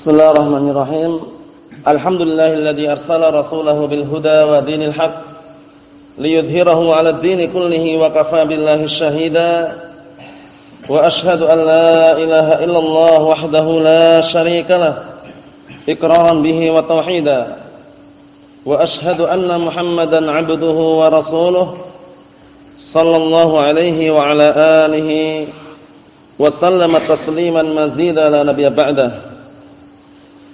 Bismillahirrahmanirrahim. Alhamdulillahilladzi arsala rasulahu bil huda wa dinil haq liyudhhirahu 'ala ad-dini kullihi wa kafaa billahi shahida. Wa ashhadu an la ilaha illallah wahdahu la syarika lah iqraran bihi wa tauhida. Wa ashhadu anna Muhammadan 'abduhu wa rasuluhu sallallahu alaihi wa ala alihi wa sallama tasliman mazida la nabiyya ba'dahu.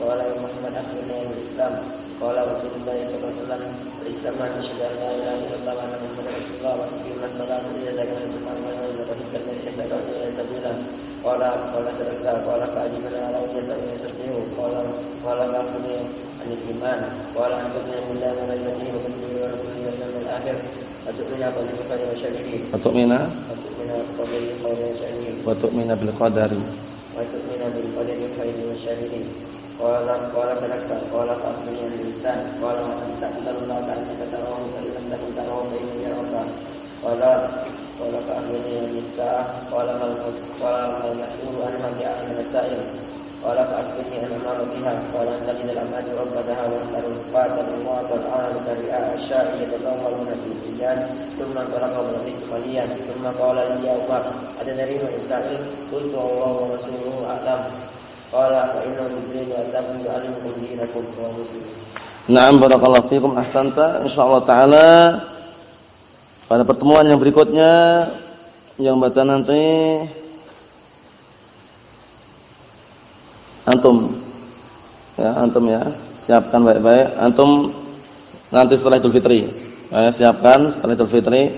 Qala Muhammad akhirnya Islam. Qala Rasulullah SAW Islam an syukur Allah ilaha Allah Allah Allah Rasulullah Allah qima Allah ya zakana Allah wa Allah wa Allah ya Allah ya sabila. Qala qala sadaka qala qadimana ala ya sabila sabila qala qala akhirnya al-iman. Qala akhirnya billahi wa malaikatihi akhir Atukmina qadaril qadari wa syarihi Atukmina Atukmina qadaril qadari wa syarihi Wa قال قال صدقت قال فأخبرني عن الإنسان قال أن تقدر الله كأنك تراه فإن لم تكن تراه فإنه يراك قال قال فأخبرني عن الساعة قال ما قال ما المسؤول عنها بأعلم من السائل قال فأخبرني عن ما بها قال أن تجد الأمات ربتها وأن الرفات الأموات والآن كالرئاء الشاء يتطاولون في البلدان ثم انطلق ولبثت مليا ثم قال لي يا عمر أتدري من السائل قلت الله ورسوله أعلم Naam barakallahu fikum ahsanta. Insyaallah taala pada pertemuan yang berikutnya yang baca nanti antum ya antum ya siapkan baik-baik. Antum nanti setelah Idul Fitri ya, siapkan setelah Idul Fitri.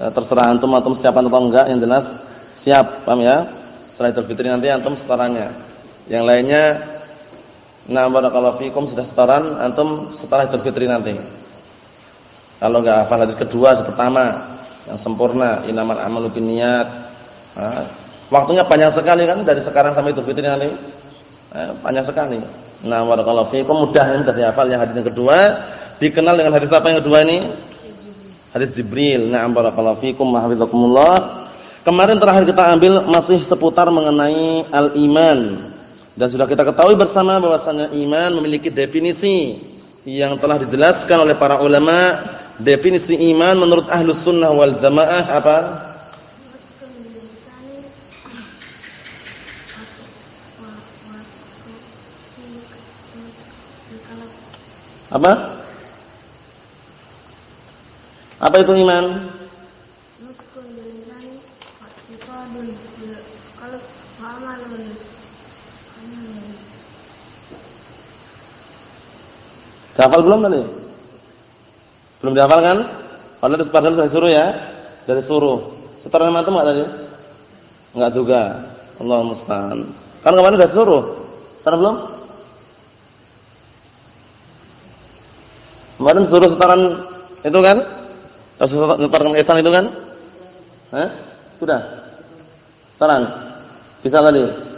Ya, terserah antum antum siapkan atau enggak yang jelas siap paham ya? Setelah Idul Fitri nanti antum setaranya yang lainnya Nah barakallahu fikum sudah setoran antum setelah Idul Fitri nanti. Kalau enggak hafal hadis kedua pertama yang sempurna inamal amalu binniyat. Nah, waktunya panjang sekali kan dari sekarang sampai Idul Fitri nanti. Nah, panjang sekali. Nah barakallahu fikum mudah ini sudah dihafal yang hadis yang kedua dikenal dengan hadis apa yang kedua ini? Hadis Jibril. Nah barakallahu fikum hafizakumullah. Kemarin terakhir kita ambil masih seputar mengenai al-iman dan sudah kita ketahui bersama bahwasanya iman memiliki definisi yang telah dijelaskan oleh para ulama. Definisi iman menurut ahlus sunnah wal jamaah apa? Apa? Apa itu iman? Dihafal belum tadi? Belum dihafal kan? Ada sepadan saya suruh ya. Dari suruh. Setoran antum enggak tadi? Enggak juga. Allah musta'an. Kan kemarin sudah suruh. Sekarang belum? Kemarin suruh setoran itu kan? Terus setoran ihsan itu kan? Hah? Sudah. Setoran. Bisa tadi?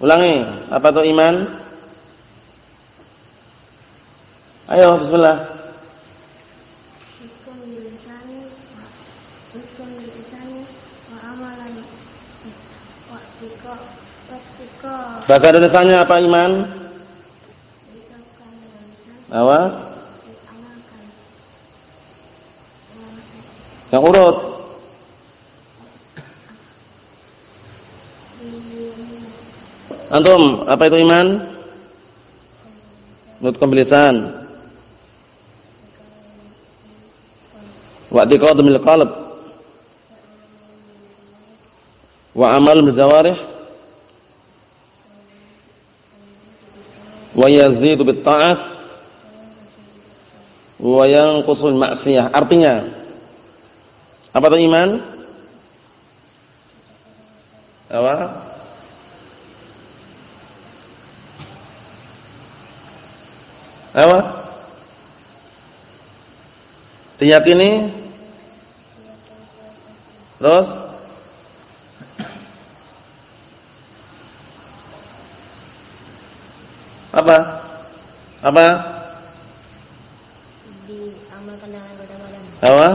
Ulangi. Apa itu iman? Ayo bismillah. Bahasa Indonesia apa iman? Apa? Yang urut. Antum, apa itu iman? Menurut kembilisan. wa i'tiqadu bil qalb. Wa amal bil jawarih. Wa yazidu bit ta'ah. Wa yanqusul ma'siyah. Artinya apa itu iman? Apa Apa? Diyakini Terus Apa? Apa? Diamalkan dengan badan-badan. Apa?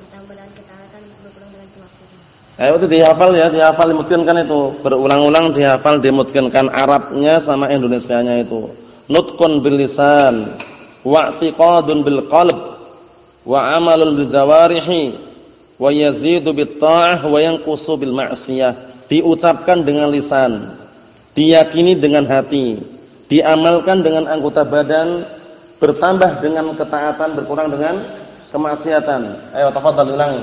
Ditambah dengan ketaatan berulang dengan kemaksudnya. Eh itu dihafal ya, dihafal dimutkinkan itu. Berulang-ulang dihafal dimutkinkan Arabnya sama Indonesianya itu. Nutkun bil lisan, wa'tiqadun bil qalb, wa amalun bil jawarihi, wa yazidu bit ta'ah wa yanqusu bil ma'siyah. Diucapkan dengan lisan, diyakini dengan hati, diamalkan dengan anggota badan, bertambah dengan ketaatan, berkurang dengan kemaksiatan. Ayo tafadhal ulangi.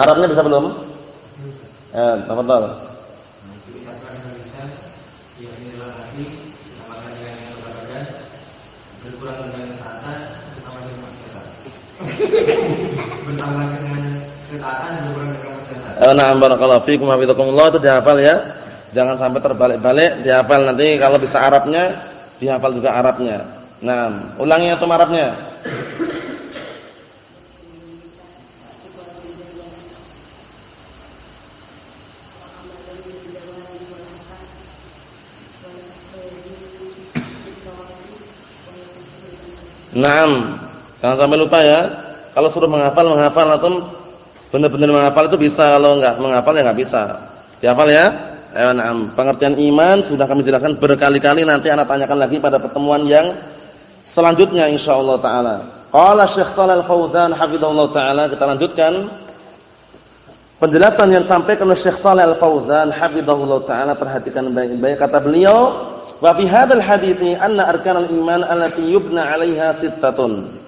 Arabnya bisa belum? Eh, tafadhal. Eh, na'am barakallahu fiikum hafizakumullah itu dihafal ya. Jangan sampai terbalik-balik, dihafal nanti kalau bisa Arabnya, dihafal juga Arabnya. Nah, ulangi atau Arabnya. Naam. Jangan sampai lupa ya. Kalau suruh menghafal, menghafal atau benar-benar menghafal itu bisa, kalau enggak menghafal ya enggak bisa. Dihafal ya? Ayo na'am. Pengertian iman sudah kami jelaskan berkali-kali nanti anak tanyakan lagi pada pertemuan yang selanjutnya insyaallah taala. Qala Syekh Shalal Fauzan hafizallahu taala kita lanjutkan penjelasan yang sampai oleh Syekh Shalal Fauzan hafizallahu taala perhatikan baik-baik kata beliau wa fi hadzal hadithi anna arkanal iman allati yubna 'alaiha sittatun.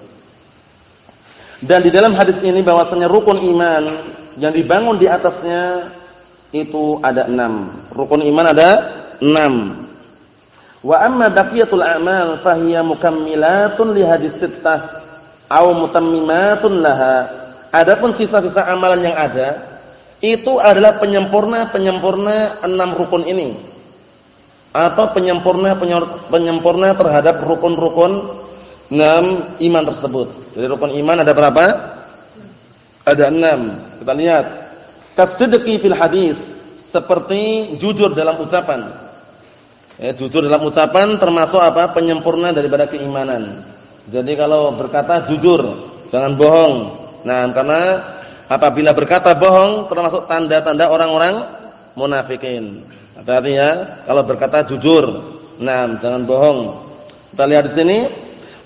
Dan di dalam hadis ini bahwasanya rukun iman yang dibangun di atasnya itu ada enam. Rukun iman ada enam. Wa amma baqiyatul a'mal fahiya mukammilatun li hadis sittah au mutammimatun laha. Adapun sisa-sisa amalan yang ada itu adalah penyempurna-penyempurna enam rukun ini. Atau penyempurna penyempurna terhadap rukun-rukun enam iman tersebut. Jadi rukun iman ada berapa? Ada enam. Kita lihat. Kasidqi fil hadis, seperti jujur dalam ucapan. Ya, jujur dalam ucapan termasuk apa? Penyempurna daripada keimanan. Jadi kalau berkata jujur, jangan bohong. Nah, karena apabila berkata bohong termasuk tanda-tanda orang-orang munafikin. Hati-hati ya, kalau berkata jujur. Nah, jangan bohong. Kita lihat di sini,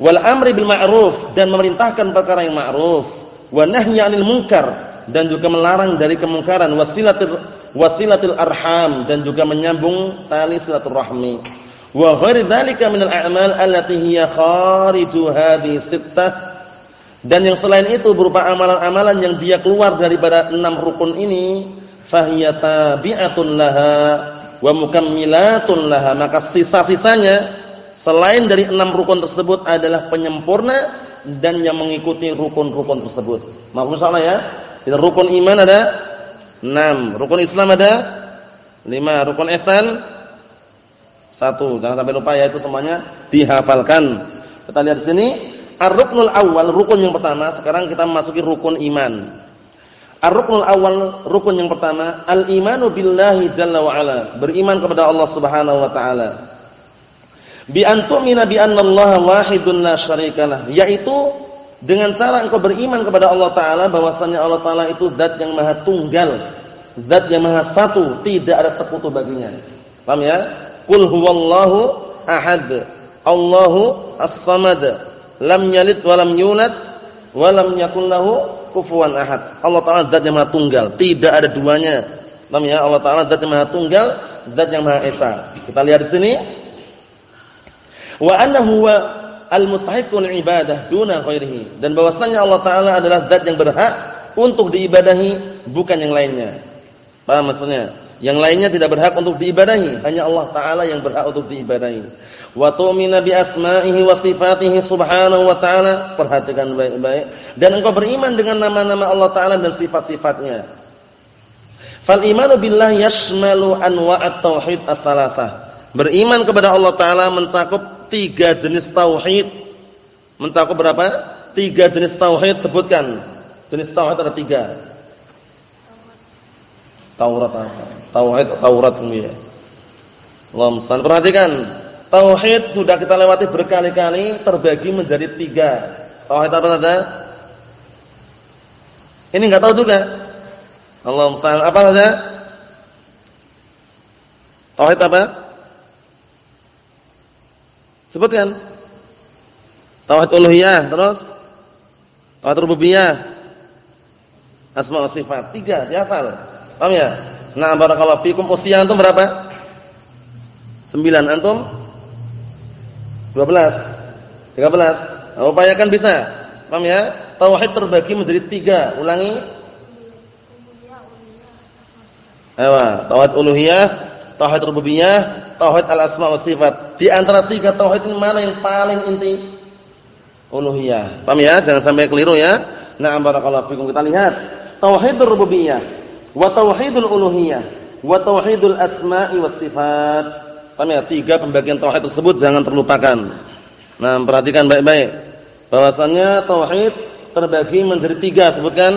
wal amri bil ma'ruf dan memerintahkan perkara yang ma'ruf, wa nahyi 'anil munkar dan juga melarang dari kemungkaran wasilatul wasilatul arham dan juga menyambung tali silaturahmi wa ghairi dzalika minal a'mal allati hiya khariju hadhihi sittah dan yang selain itu berupa amalan-amalan yang dia keluar daripada enam rukun ini fahiya tabi'atun laha wa mukammilatun laha maka sisa-sisanya selain dari enam rukun tersebut adalah penyempurna dan yang mengikuti rukun-rukun tersebut. Maaf salah ya. Jadi rukun iman ada 6, rukun Islam ada 5, rukun ihsan 1. Jangan sampai lupa ya itu semuanya dihafalkan. Kita lihat di sini, ar-ruknul awal, rukun yang pertama. Sekarang kita memasuki rukun iman. Ar-ruknul awal, rukun yang pertama, al-imanu billahi jalla wa ala, beriman kepada Allah Subhanahu wa taala. Bi antumina bi anna Allah wahidun la syarikalah, yaitu dengan cara engkau beriman kepada Allah Ta'ala bahwasannya Allah Ta'ala itu zat yang maha tunggal. Zat yang maha satu tidak ada sekutu baginya. Paham ya? Qul huwallahu ahad. Allahu as-samad. Lam yalid wa lam yulad wa lam yakul lahu kufuwan ahad. Allah Ta'ala zat yang maha tunggal. Tidak ada duanya. Paham ya? Allah Ta'ala zat yang maha tunggal zat yang maha esa. Kita lihat di sini. Wa annahu wa al-mustahiqul ibadah duna khairihi dan bahwasanya Allah taala adalah zat yang berhak untuk diibadahi bukan yang lainnya. Paham maksudnya? Yang lainnya tidak berhak untuk diibadahi, hanya Allah taala yang berhak untuk diibadahi. Wa tu'mina bi asma'ihi wa sifatihi subhanahu wa ta'ala. Perhatikan baik-baik dan engkau beriman dengan nama-nama Allah taala dan sifat-sifatnya. Fal imanu billahi yashmalu anwa'at tauhid ats-tsalatsah. Beriman kepada Allah taala mencakup tiga jenis tauhid. Mencakup berapa? Tiga jenis tauhid sebutkan. Jenis tauhid ada tiga. Taurat apa? Tauhid Taurat ya. Allah perhatikan. Tauhid sudah kita lewati berkali-kali terbagi menjadi tiga. Tauhid apa saja? Ini enggak tahu juga. Allah musta'an. Apa saja? Tauhid apa? Sebutkan. Tauhid uluhiyah, terus tauhid rububiyah, asma wa sifat. Tiga, dihafal. Paham ya? Nah, barakallahu fikum. Usia antum berapa? Sembilan. Antum? Dua belas. Tiga belas. Nah, upayakan bisa. Paham ya? Tauhid terbagi menjadi tiga. Ulangi. Tauhid uluhiyah, tauhid rububiyah, tauhid al-asma wa sifat. Di antara tiga tauhid ini mana yang paling inti? Uluhiyah. Paham ya? Jangan sampai keliru ya. Nah, barakallahu fikum. Kita lihat tauhid rububiyah wa tauhidul uluhiyah wa tauhidul asma'i was sifat. Paham ya? Tiga pembagian tauhid tersebut jangan terlupakan. Nah, perhatikan baik-baik. Bahwasannya tauhid terbagi menjadi tiga sebutkan.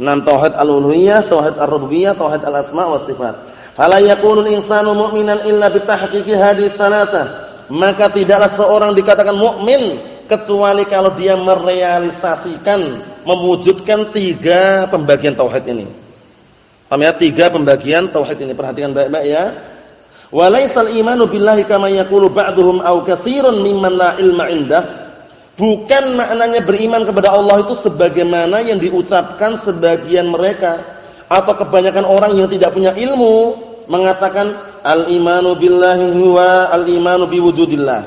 Enam tauhid al-uluhiyah, tauhid ar-rububiyah, tauhid al-asma' was sifat. Fala yakunul insanu mu'minan illa bitahqiqi hadhihi. Maka tidaklah seorang dikatakan mukmin kecuali kalau dia merealisasikan, mewujudkan tiga pembagian tauhid ini. Paham ya? Tiga pembagian tauhid ini. Perhatikan baik-baik ya. Walaisal imanu billahi kama yaqulu ba'dhum aw katsirun mimman la ilma indah. Bukan maknanya beriman kepada Allah itu sebagaimana yang diucapkan sebagian mereka atau kebanyakan orang yang tidak punya ilmu mengatakan al-imanu billahi huwa al-imanu biwujudillah.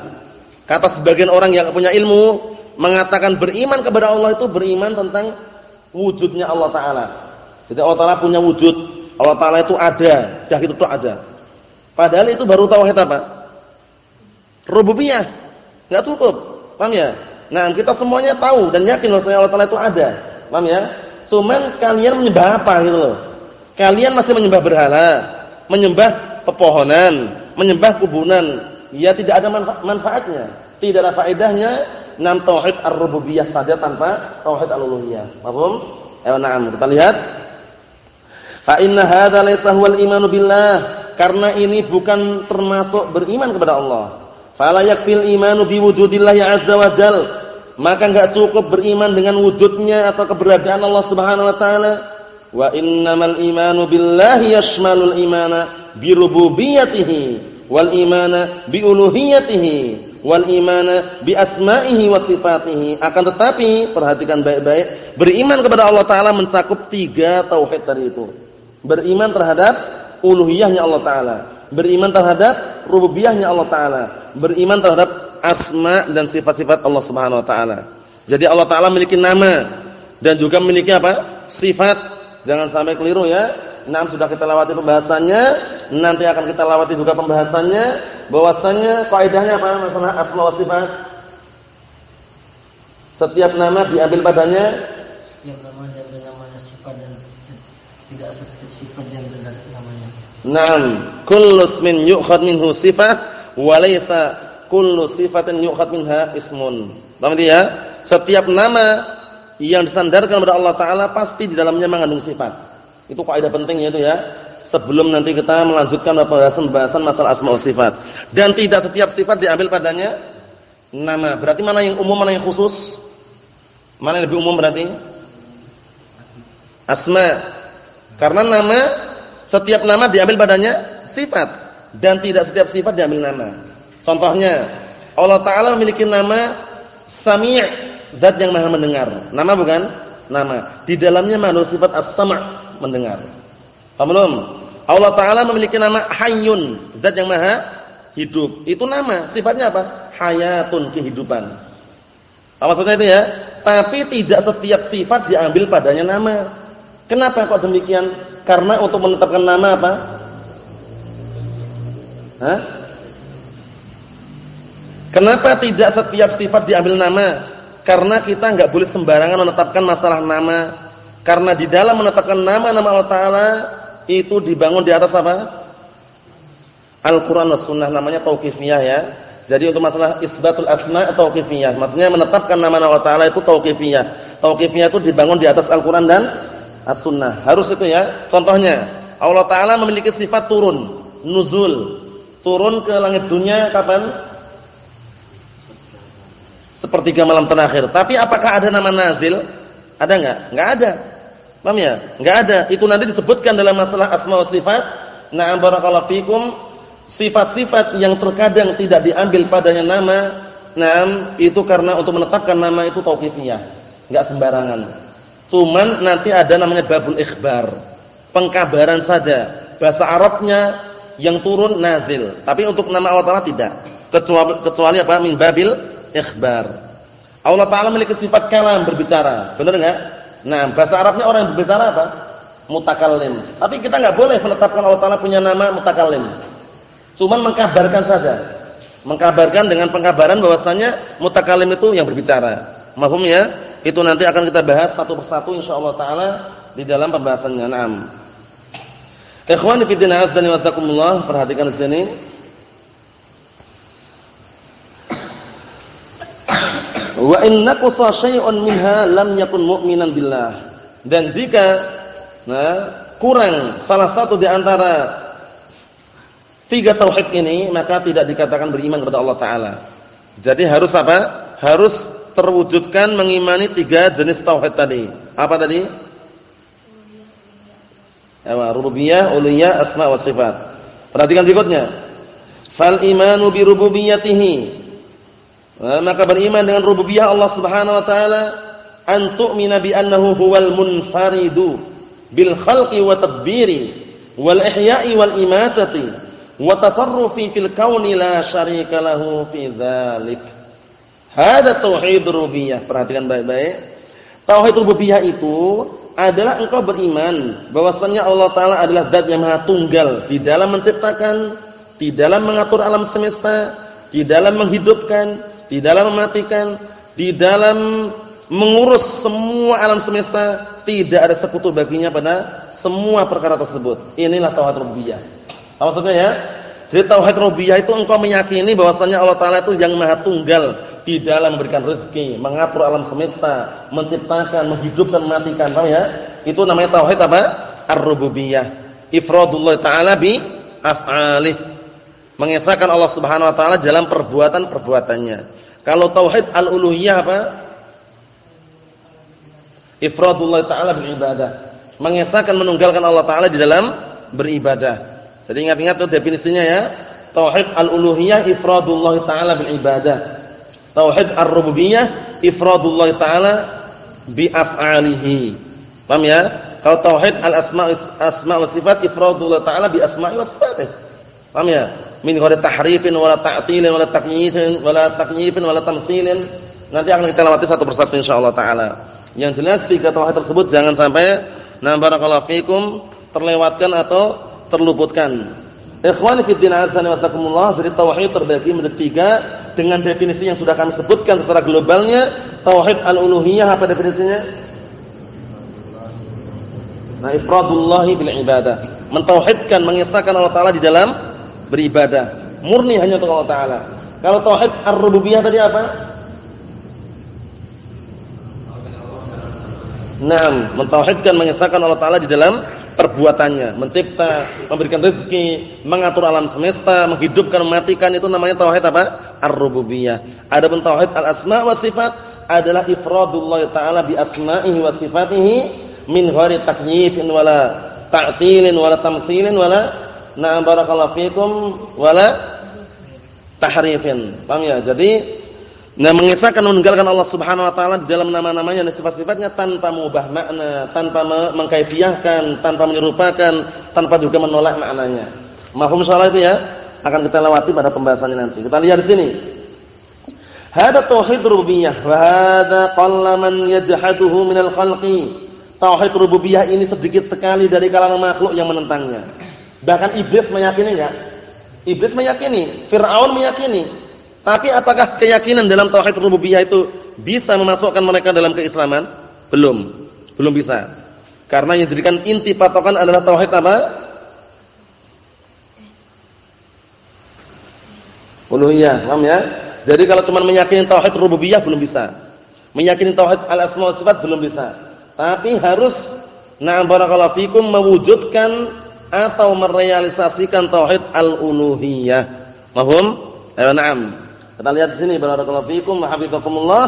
Kata sebagian orang yang punya ilmu mengatakan beriman kepada Allah itu beriman tentang wujudnya Allah taala. Jadi Allah taala punya wujud, Allah taala itu ada, dah gitu tok aja. Padahal itu baru tauhid apa? Rububiyah. Enggak cukup. Paham ya? Nah, kita semuanya tahu dan yakin bahwa Allah taala itu ada. Paham ya? Cuman kalian menyembah apa gitu loh. Kalian masih menyembah berhala, menyembah pepohonan, menyembah kubunan, ya tidak ada manfaatnya, tidak ada faedahnya nam tauhid ar-rububiyah saja tanpa tauhid al-uluhiyah. Paham? Ayo na'am, kita lihat. Fa inna hadza laysa huwal imanu billah, karena ini bukan termasuk beriman kepada Allah. Fala yakfil imanu biwujudillahi azza wa jal. Maka enggak cukup beriman dengan wujudnya atau keberadaan Allah Subhanahu wa taala Wa innamal imanu billahi yashmalul imana bi rububiyyatihi wal imana bi uluhiyyatihi wal imana bi asma'ihi wa sifatihi. Akan tetapi perhatikan baik-baik, beriman kepada Allah taala mencakup tiga tauhid tadi itu. Beriman terhadap uluhiyahnya Allah taala, beriman terhadap rububiyahnya Allah taala, beriman terhadap asma dan sifat-sifat Allah Subhanahu wa taala. Jadi Allah taala memiliki nama dan juga memiliki apa? sifat Jangan sampai keliru ya. Nah, sudah kita lewati pembahasannya, nanti akan kita lewati juga pembahasannya bahwasannya kaidahnya apa masalah asma wa sifat. Setiap nama diambil padanya setiap nama diambil namanya sifat dan tidak setiap sifat diambil namanya. Naam, kullu ismin yu'khad minhu sifat wa laysa kullu sifatin yu'khad minha ismun. Paham ya? Setiap nama yang disandarkan kepada Allah taala pasti di dalamnya mengandung sifat. Itu kaidah pentingnya itu ya. Sebelum nanti kita melanjutkan pembahasan-pembahasan masalah asma wa sifat. Dan tidak setiap sifat diambil padanya nama. Berarti mana yang umum, mana yang khusus? Mana yang lebih umum berarti? Asma. Karena nama setiap nama diambil padanya sifat dan tidak setiap sifat diambil nama. Contohnya, Allah taala memiliki nama Sami' Zat yang maha mendengar. Nama bukan? Nama. Di dalamnya mengandung sifat as-sam' mendengar. Paham belum? Allah taala memiliki nama Hayyun, zat yang maha hidup. Itu nama, sifatnya apa? Hayatun, kehidupan. Apa maksudnya itu ya? Tapi tidak setiap sifat diambil padanya nama. Kenapa kok demikian? Karena untuk menetapkan nama apa? Hah? Kenapa tidak setiap sifat diambil nama? Karena kita nggak boleh sembarangan menetapkan masalah nama. Karena di dalam menetapkan nama-nama Allah Taala itu dibangun di atas apa? Al-Qur'an was sunnah namanya tauqifiyah ya. Jadi untuk masalah isbatul asma tauqifiyah, maksudnya menetapkan nama-nama Allah taala itu tauqifiyah. Tauqifiyah itu dibangun di atas Al-Qur'an dan As-Sunnah. Harus itu ya. Contohnya, Allah taala memiliki sifat turun, nuzul. Turun ke langit dunia kapan? Sepertiga malam terakhir. Tapi apakah ada nama nazil? Ada enggak? Enggak ada. Paham ya? Enggak ada. Itu nanti disebutkan dalam masalah asma wa sifat. Na'am barakallahu fikum. Sifat-sifat yang terkadang tidak diambil padanya nama, na'am itu karena untuk menetapkan nama itu tauqifiyah. Enggak sembarangan. Cuman nanti ada namanya babul ikhbar. Pengkabaran saja. Bahasa Arabnya yang turun nazil. Tapi untuk nama Allah Taala tidak. Kecuali kecuali apa? Min babil ikhbar. Allah Taala memiliki sifat kalam berbicara. Benar enggak? Nah, bahasa Arabnya orang yang berbicara apa? Mutakallim. Tapi kita enggak boleh menetapkan Allah Taala punya nama mutakallim. Cuman mengkabarkan saja. Mengkabarkan dengan pengkabaran bahwasanya mutakallim itu yang berbicara. Mahfum ya? Itu nanti akan kita bahas satu persatu insyaallah taala di dalam pembahasannya. Naam. Ikhwani fi din azza wa jalla, perhatikan di sini. Wa in naqasa syai'un minha lam yakun mu'minan billah. Dan jika nah, kurang salah satu di antara tiga tauhid ini, maka tidak dikatakan beriman kepada Allah taala. Jadi harus apa? Harus terwujudkan mengimani tiga jenis tauhid tadi. Apa tadi? Ya, rububiyah, uluhiyah, asma wa sifat. Perhatikan berikutnya. Fal imanu bi rububiyyatihi maka beriman dengan rububiyah Allah Subhanahu wa taala an tu'mina bi annahu huwal munfaridu bil khalqi wa tadbiri wal ihya'i wal imatati wa tasarrufi fil kauni la syarika lahu fi dzalik. Hada tauhid rububiyah. Perhatikan baik-baik. Tauhid rububiyah itu adalah engkau beriman bahwasanya Allah taala adalah zat yang maha tunggal di dalam menciptakan, di dalam mengatur alam semesta, di dalam menghidupkan, di dalam mematikan, di dalam mengurus semua alam semesta, tidak ada sekutu baginya pada semua perkara tersebut. Inilah tauhid rububiyah. Apa maksudnya ya? Jadi tauhid rububiyah itu engkau meyakini bahwasanya Allah taala itu yang Maha Tunggal di dalam memberikan rezeki, mengatur alam semesta, menciptakan, menghidupkan, mematikan, paham ya? Itu namanya tauhid apa? Ar-rububiyah. Ifradullah taala bi af'alih mengesahkan Allah Subhanahu wa taala dalam perbuatan-perbuatannya. Kalau tauhid al-uluhiyah apa? Ifradullah taala bil ibadah. Mengesahkan menunggalkan Allah taala di dalam beribadah. Jadi ingat-ingat tuh definisinya ya. Tauhid al-uluhiyah ifradullah taala bil ibadah. Tauhid ar-rububiyah ifradullah taala bi af'alihi. Paham ya? Kalau tauhid al-asma' asma' wa sifat ifradullah taala bi asma'i wa sifatih. Paham ya? min ghairi tahrifin wala ta'tilin wala takyifin wala takyifin wala tamtsilin. Nanti akan kita lewati satu persatu insyaallah taala. Yang jelas tiga tauhid tersebut jangan sampai na barakallahu fikum terlewatkan atau terluputkan. Ikhwani fi din azza wa sakumullah, jadi tauhid terbagi menjadi tiga dengan definisi yang sudah kami sebutkan secara globalnya. Tauhid al-uluhiyah apa definisinya? Nah, ifradullahi bil ibadah. Mentauhidkan, mengisahkan Allah taala di dalam beribadah murni hanya untuk Allah taala. Kalau tauhid ar-rububiyah tadi apa? Naam, mentauhidkan mengesahkan Allah taala di dalam perbuatannya, mencipta, memberikan rezeki, mengatur alam semesta, menghidupkan, mematikan itu namanya tauhid apa? Ar-rububiyah. Adapun tauhid al-asma wa sifat adalah ifradullah taala bi asma'ihi wa sifatihi min ghairi takyifin wala ta'tilin wala tamtsilin wala Na'am barakallahu fikum wala tahrifin. Paham ya? Jadi nah mengisahkan meninggalkan Allah Subhanahu wa taala di dalam nama-namanya dan sifat-sifatnya tanpa mengubah makna, tanpa mengkaifiahkan, tanpa menyerupakan, tanpa juga menolak maknanya. Mahfum salah itu ya? Akan kita lewati pada pembahasannya nanti. Kita lihat di sini. Hada tauhid rububiyah wa hada qalla man yajhaduhu minal khalqi. Tauhid rububiyah ini sedikit sekali dari kalangan makhluk yang menentangnya. Bahkan iblis meyakini enggak? Iblis meyakini, Firaun meyakini. Tapi apakah keyakinan dalam tauhid rububiyah itu bisa memasukkan mereka dalam keislaman? Belum. Belum bisa. Karena yang jadikan inti patokan adalah tauhid apa? uluhiyah. Paham ya? Jadi kalau cuma meyakini tauhid rububiyah belum bisa. Meyakini tauhid al-asma wa sifat belum bisa. Tapi harus na'am barakallahu fikum mewujudkan atau merealisasikan tauhid al-uluhiyah. Mahum? Ayo na'am. Kita lihat di sini barakallahu fikum wa hafizakumullah.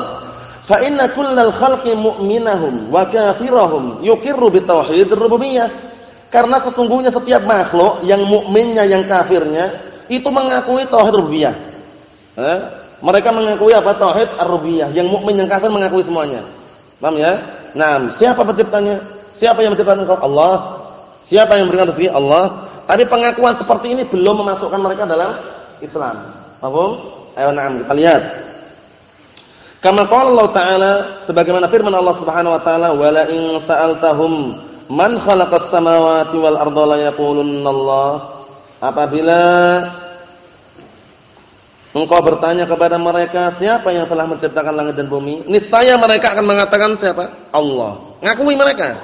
Fa inna kullal khalqi mu'minahum wa kafirahum yuqirru bi tauhid rububiyah. Karena sesungguhnya setiap makhluk yang mukminnya yang kafirnya itu mengakui tauhid rububiyah. Eh? Mereka mengakui apa? Tauhid ar-rububiyah. Yang mukmin yang kafir mengakui semuanya. Paham ya? Nah, siapa penciptanya? Siapa yang menciptakan engkau? Allah. Siapa yang memberikan rezeki? Allah. Tapi pengakuan seperti ini belum memasukkan mereka dalam Islam. Paham? Ayo na'am kita lihat. Kama qala Allah Ta'ala sebagaimana firman Allah Subhanahu wa taala, "Wa la in sa'altahum man khalaqas samawati wal arda la yaqulunna Allah." Apabila engkau bertanya kepada mereka, siapa yang telah menciptakan langit dan bumi? Niscaya mereka akan mengatakan siapa? Allah. Ngakui mereka.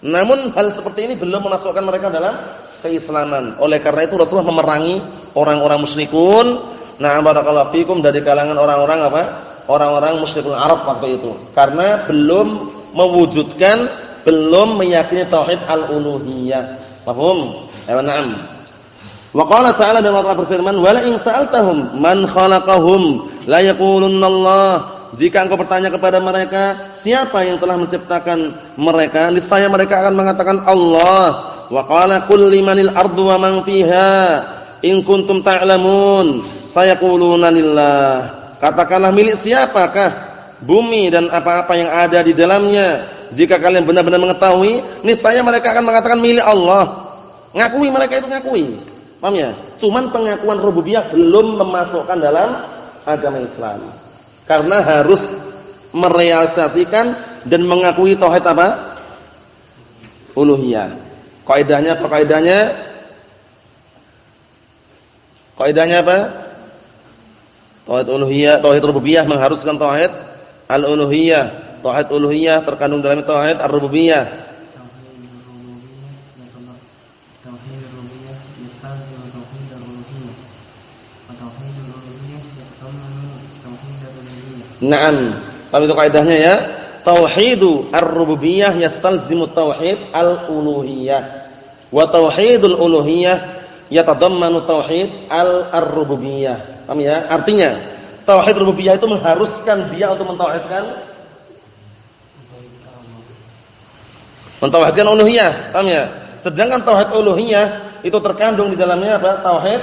Namun hal seperti ini belum memasukkan mereka dalam keislaman. Oleh karena itu Rasulullah memerangi orang-orang musyrikun Nah, barakallahu fikum dari kalangan orang-orang apa? Orang-orang musyrikul Arab waktu itu. Karena belum mewujudkan, belum meyakini tauhid al-uluhiyah. Paham? Ayo na'am. Wa qala ta'ala dan Allah berfirman, "Wa la in sa'altahum man khalaqahum la yaqulunna Allah." Jika engkau bertanya kepada mereka, siapa yang telah menciptakan mereka? Niscaya mereka akan mengatakan Allah. Wa qala qul limanil ardu wa man fiha in kuntum ta'lamun sayaquluna lillah. Katakanlah milik siapakah? Bumi dan apa-apa yang ada di dalamnya. Jika kalian benar-benar mengetahui niscaya mereka akan mengatakan milik Allah. Ngakui mereka itu ngakui. Paham ya? Cuman pengakuan rububiyah belum memasukkan dalam agama Islam. Karena harus merealisasikan dan mengakui tauhid apa? Uluhiyah. Kaidahnya apa kaidahnya? Kaidahnya apa? Tauhid uluhiyah, tauhid rububiyah mengharuskan tauhid al-uluhiyah. Tauhid uluhiyah terkandung dalam tauhid ar-rububiyah. Naam. Kalau itu kaidahnya ya, tauhidu ar-rububiyah yastalzimu tauhid al-uluhiyah. Wa tauhidul uluhiyah yatadammanu tauhid al-rububiyah. Paham ya? Artinya, tauhid rububiyah itu mengharuskan dia untuk mentauhidkan mentauhidkan uluhiyah. Paham ya? Sedangkan tauhid uluhiyah itu terkandung di dalamnya apa? Tauhid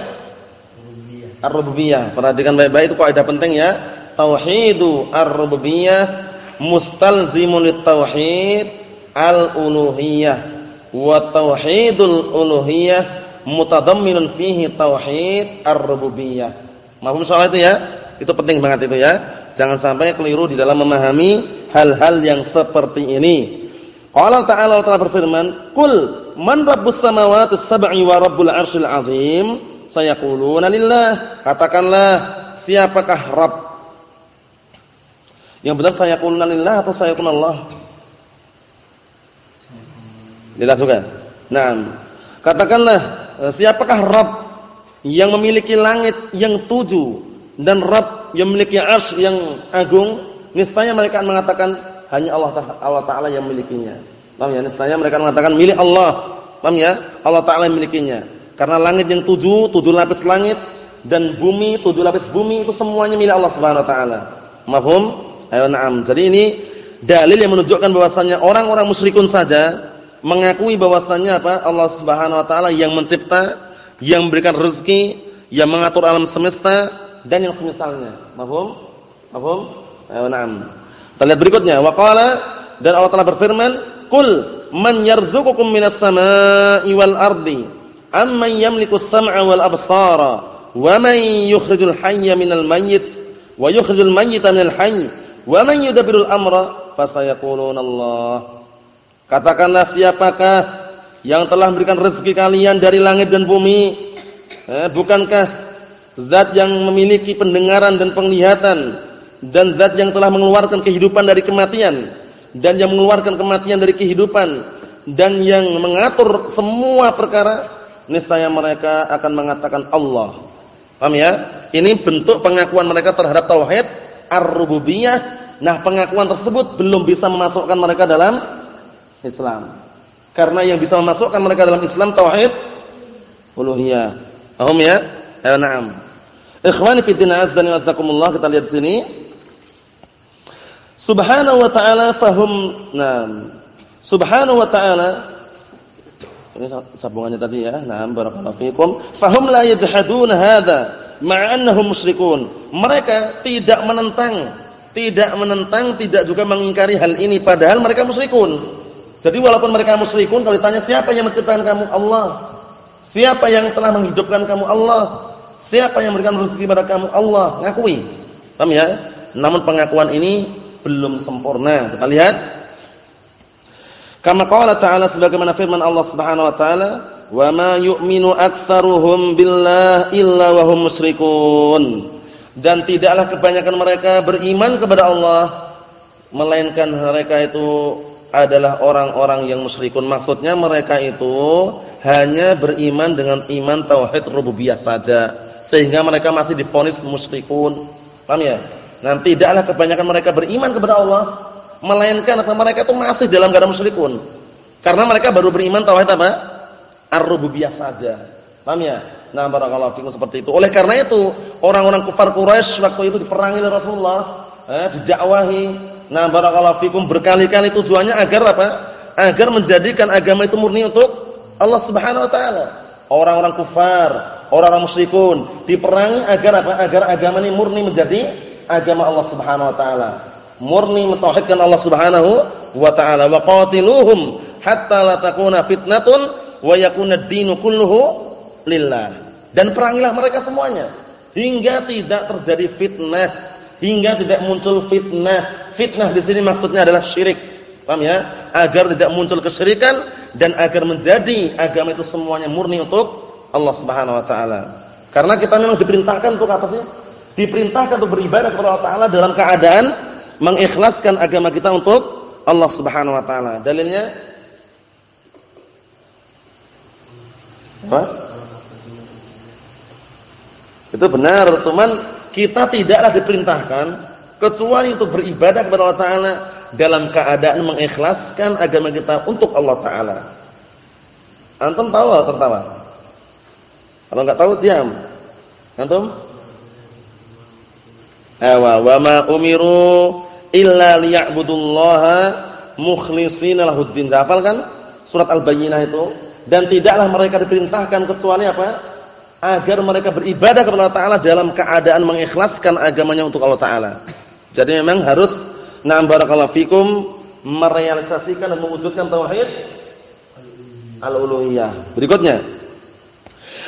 ar-rububiyah. Perhatikan baik-baik itu kaidah penting ya. Tauhidu ar-rububiyah mustalzimun tauhid al-uluhiyah wa tauhidul uluhiyah mutadamminun fihi tauhid ar-rububiyah. Mahfum soal itu ya? Itu penting banget itu ya. Jangan sampai keliru di dalam memahami hal-hal yang seperti ini. Allah Ta'ala telah berfirman, "Qul man rabbus samawati sab'i wa rabbul 'arsyil 'azim?" Sayaquluna lillah. Katakanlah, siapakah Rabb? Yang benar sayaquluna lillah atau sayaquluna Allah? Lillah juga. Nah, katakanlah siapakah Rabb yang memiliki langit yang tujuh dan Rabb yang memiliki arsy yang agung, niscaya mereka akan mengatakan hanya Allah Taala yang memilikinya. Paham ya? Niscaya mereka mengatakan milik Allah. Paham ya? Allah Taala yang memilikinya. Karena langit yang tujuh, tujuh lapis langit dan bumi, tujuh lapis bumi itu semuanya milik Allah Subhanahu wa taala. Mafhum? Ayo na'am. Jadi ini dalil yang menunjukkan bahwasannya orang-orang musyrikun saja mengakui bahwasannya apa? Allah Subhanahu wa taala yang mencipta, yang memberikan rezeki, yang mengatur alam semesta dan yang semisalnya. Paham? Paham? Ayo na'am. Kita lihat berikutnya. Wa qala dan Allah telah berfirman, "Qul man yarzuqukum minas samaa'i wal ardi? Amman yamliku as-sam'a wal absara? Wa man yukhrijul hayya minal mayyit wa yukhrijul mayyita minal hayy? Wa man yudabbirul amra?" Fasayaquluna Allah. Katakanlah siapakah yang telah memberikan rezeki kalian dari langit dan bumi? Eh, bukankah zat yang memiliki pendengaran dan penglihatan dan zat yang telah mengeluarkan kehidupan dari kematian dan yang mengeluarkan kematian dari kehidupan dan yang mengatur semua perkara niscaya mereka akan mengatakan Allah. Paham ya? Ini bentuk pengakuan mereka terhadap tauhid ar-rububiyah. Nah, pengakuan tersebut belum bisa memasukkan mereka dalam Islam. Karena yang bisa memasukkan mereka dalam Islam tauhid uluhiyah. Paham ya? Ayo na'am. Ikhwani fi din azza wa kita lihat sini. Subhanahu wa ta'ala fahum nam. Subhanahu wa ta'ala ini sambungannya tadi ya. Naam barakallahu fikum. Fahum la yajhadun hadza ma'a annahum musyrikun. Mereka tidak menentang, tidak menentang, tidak juga mengingkari hal ini padahal mereka musyrikun. Jadi walaupun mereka musyrikun kalau ditanya siapa yang menciptakan kamu? Allah. Siapa yang telah menghidupkan kamu? Allah. Siapa yang memberikan rezeki pada kamu? Allah. Ngakui. Paham ya? Namun pengakuan ini belum sempurna. Kita lihat. Kama qala ta'ala sebagaimana firman Allah Subhanahu wa taala, "Wa ma yu'minu aktsaruhum billahi illa wa hum musyrikun." Dan tidaklah kebanyakan mereka beriman kepada Allah melainkan mereka itu adalah orang-orang yang musyrikun. Maksudnya mereka itu hanya beriman dengan iman tauhid rububiyah saja. Sehingga mereka masih difonis musyrikun. Paham ya? Nah, tidaklah kebanyakan mereka beriman kepada Allah, melainkan apa mereka itu masih dalam keadaan musyrikun. Karena mereka baru beriman tauhid apa? Ar-rububiyah saja. Paham ya? Nah, barakallahu fikum seperti itu. Oleh karena itu, orang-orang kufar Quraisy waktu itu diperangi oleh Rasulullah, eh, didakwahi Nah, barakallahu fikum berkali-kali tujuannya agar apa? Agar menjadikan agama itu murni untuk Allah Subhanahu wa taala. Orang-orang kufar, orang-orang musyrikun diperangi agar apa? Agar agama ini murni menjadi agama Allah Subhanahu wa taala. Murni mentauhidkan Allah Subhanahu wa taala. Wa qatiluhum hatta la takuna fitnatun wa yakuna ad-dinu kulluhu lillah. Dan perangilah mereka semuanya hingga tidak terjadi fitnah, hingga tidak muncul fitnah Fitnah di sini maksudnya adalah syirik. Paham ya? Agar tidak muncul kesyirikan dan agar menjadi agama itu semuanya murni untuk Allah Subhanahu wa taala. Karena kita memang diperintahkan untuk apa sih? Diperintahkan untuk beribadah kepada Allah taala dalam keadaan mengikhlaskan agama kita untuk Allah Subhanahu wa taala. Dalilnya apa? Itu benar, cuman kita tidaklah diperintahkan kecuali untuk beribadah kepada Allah taala dalam keadaan mengikhlaskan agama kita untuk Allah taala. Antum tahu atau tertawa? Kalau enggak tahu diam. Antum? Awa wa ma umiru illa liya'budullaha mukhlishina lahuddin. Hafal kan? Surat Al-Bayyinah itu. Dan tidaklah mereka diperintahkan kecuali apa? Agar mereka beribadah kepada Allah Ta'ala dalam keadaan mengikhlaskan agamanya untuk Allah Ta'ala. Jadi memang harus na'am barakallahu fikum merealisasikan dan mewujudkan tauhid al-uluhiyah. Berikutnya,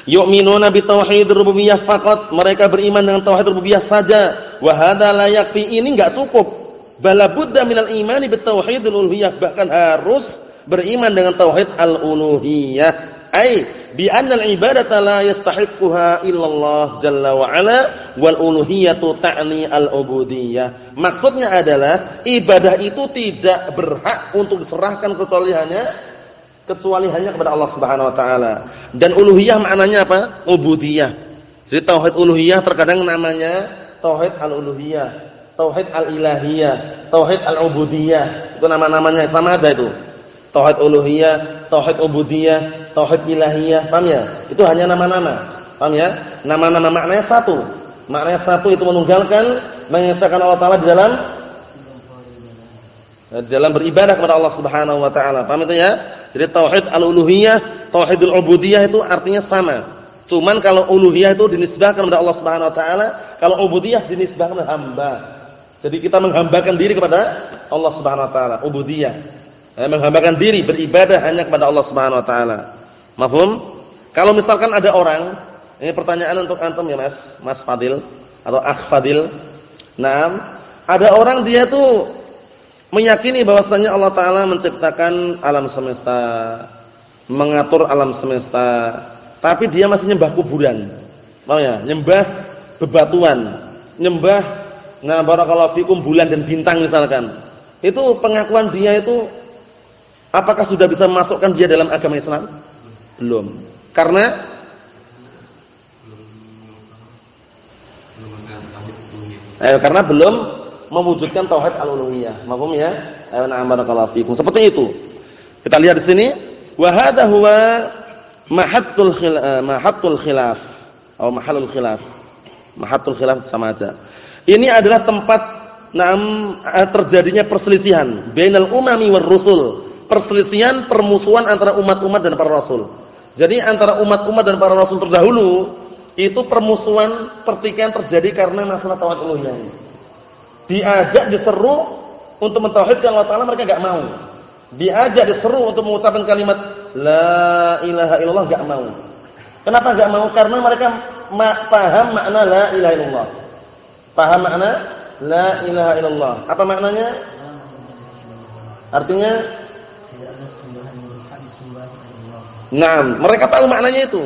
yu'minuna bi tauhid rububiyah faqat. Mereka beriman dengan tauhid rububiyah saja. Wa hadza la. Ini enggak cukup. Bala budda minal imani al-uluhiyah. Bahkan harus beriman dengan tauhid al-uluhiyah. Ai bi anna al-ibadata la yastahiqquha illallah jalla wa ala wal uluhiyatu ta'ni al-ubudiyyah. Maksudnya adalah ibadah itu tidak berhak untuk diserahkan kecuali hanya kecuali hanya kepada Allah Subhanahu wa taala. Dan uluhiyah maknanya apa? Ubudiyah. Jadi tauhid uluhiyah terkadang namanya tauhid al-uluhiyah, tauhid al-ilahiyah, tauhid al-ubudiyah. Itu nama-namanya sama aja itu. Tauhid uluhiyah, tauhid ubudiyah, tauhid ilahiyah, paham ya? Itu hanya nama-nama. Paham ya? Nama-nama maknanya satu. Maknanya satu itu menunggalkan mengesahkan Allah taala di dalam di dalam beribadah kepada Allah Subhanahu wa taala. Paham itu ya? Jadi tauhid al-uluhiyah, tauhidul ubudiyah itu artinya sama. Cuman kalau uluhiyah itu dinisbahkan kepada Allah Subhanahu wa taala, kalau ubudiyah dinisbahkan kepada hamba. Jadi kita menghambakan diri kepada Allah Subhanahu wa taala, ubudiyah. Eh, menghambakan diri beribadah hanya kepada Allah Subhanahu wa taala. Mafhum? Kalau misalkan ada orang, ini pertanyaan untuk antum ya Mas, Mas Fadil atau Akh Fadil. Nah, ada orang dia tuh meyakini bahwasanya Allah taala menciptakan alam semesta, mengatur alam semesta, tapi dia masih nyembah kuburan. Mau ya? Nyembah bebatuan, nyembah nah barakallahu fikum bulan dan bintang misalkan. Itu pengakuan dia itu apakah sudah bisa memasukkan dia dalam agama Islam? Belum. Karena Eh, karena belum mewujudkan tauhid al-uluhiyah. Mahfum ya? Ayo na'am barakallahu fikum. Seperti itu. Kita lihat di sini, wa hadha huwa mahattul khilaf, eh, mahattul khilaf atau mahalul khilaf. Mahattul khilaf sama aja. Ini adalah tempat na'am eh, terjadinya perselisihan bainal umami war rusul. Perselisihan, permusuhan antara umat-umat dan para rasul. Jadi antara umat-umat dan para rasul terdahulu itu permusuhan pertikaian terjadi karena masalah tauhid uluhiyah. Diajak diseru untuk mentauhidkan Allah Taala mereka enggak mau. Diajak diseru untuk mengucapkan kalimat la ilaha illallah enggak mau. Kenapa enggak mau? Karena mereka paham makna la ilaha illallah. Paham makna la ilaha illallah. Apa maknanya? Artinya Nah, mereka tahu maknanya itu.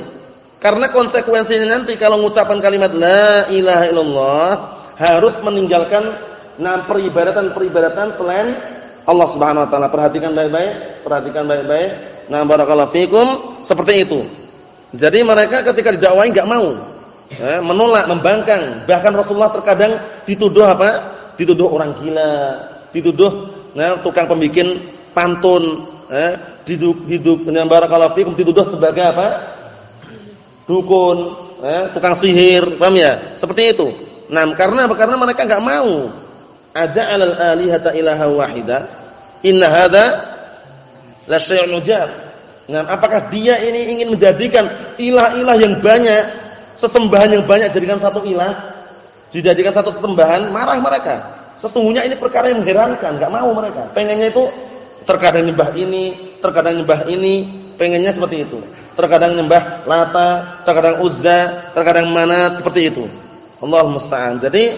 Karena konsekuensinya nanti kalau mengucapkan kalimat la ilaha illallah harus meninggalkan nah peribadatan-peribadatan selain Allah Subhanahu wa taala. Perhatikan baik-baik, perhatikan baik-baik. Nah, barakallahu fikum seperti itu. Jadi mereka ketika didakwai enggak mau. Ya, menolak, membangkang. Bahkan Rasulullah terkadang dituduh apa? Dituduh orang gila, dituduh nah tukang pembikin pantun, eh, dituduh, dituduh barakallahu fikum dituduh sebagai apa? dukun, eh, tukang sihir, paham ya? Seperti itu. Nah, karena apa? Karena mereka enggak mau. Aja'al al-alihata ilaha wahida. Inna hadza la syai'un ujab. Nah, apakah dia ini ingin menjadikan ilah-ilah yang banyak, sesembahan yang banyak jadikan satu ilah? Dijadikan satu sesembahan, marah mereka. Sesungguhnya ini perkara yang mengherankan, enggak mau mereka. Pengennya itu terkadang nyembah ini, terkadang nyembah ini, pengennya seperti itu terkadang nyembah Lata, terkadang Uzza, terkadang Manat seperti itu. Allah musta'an. Jadi,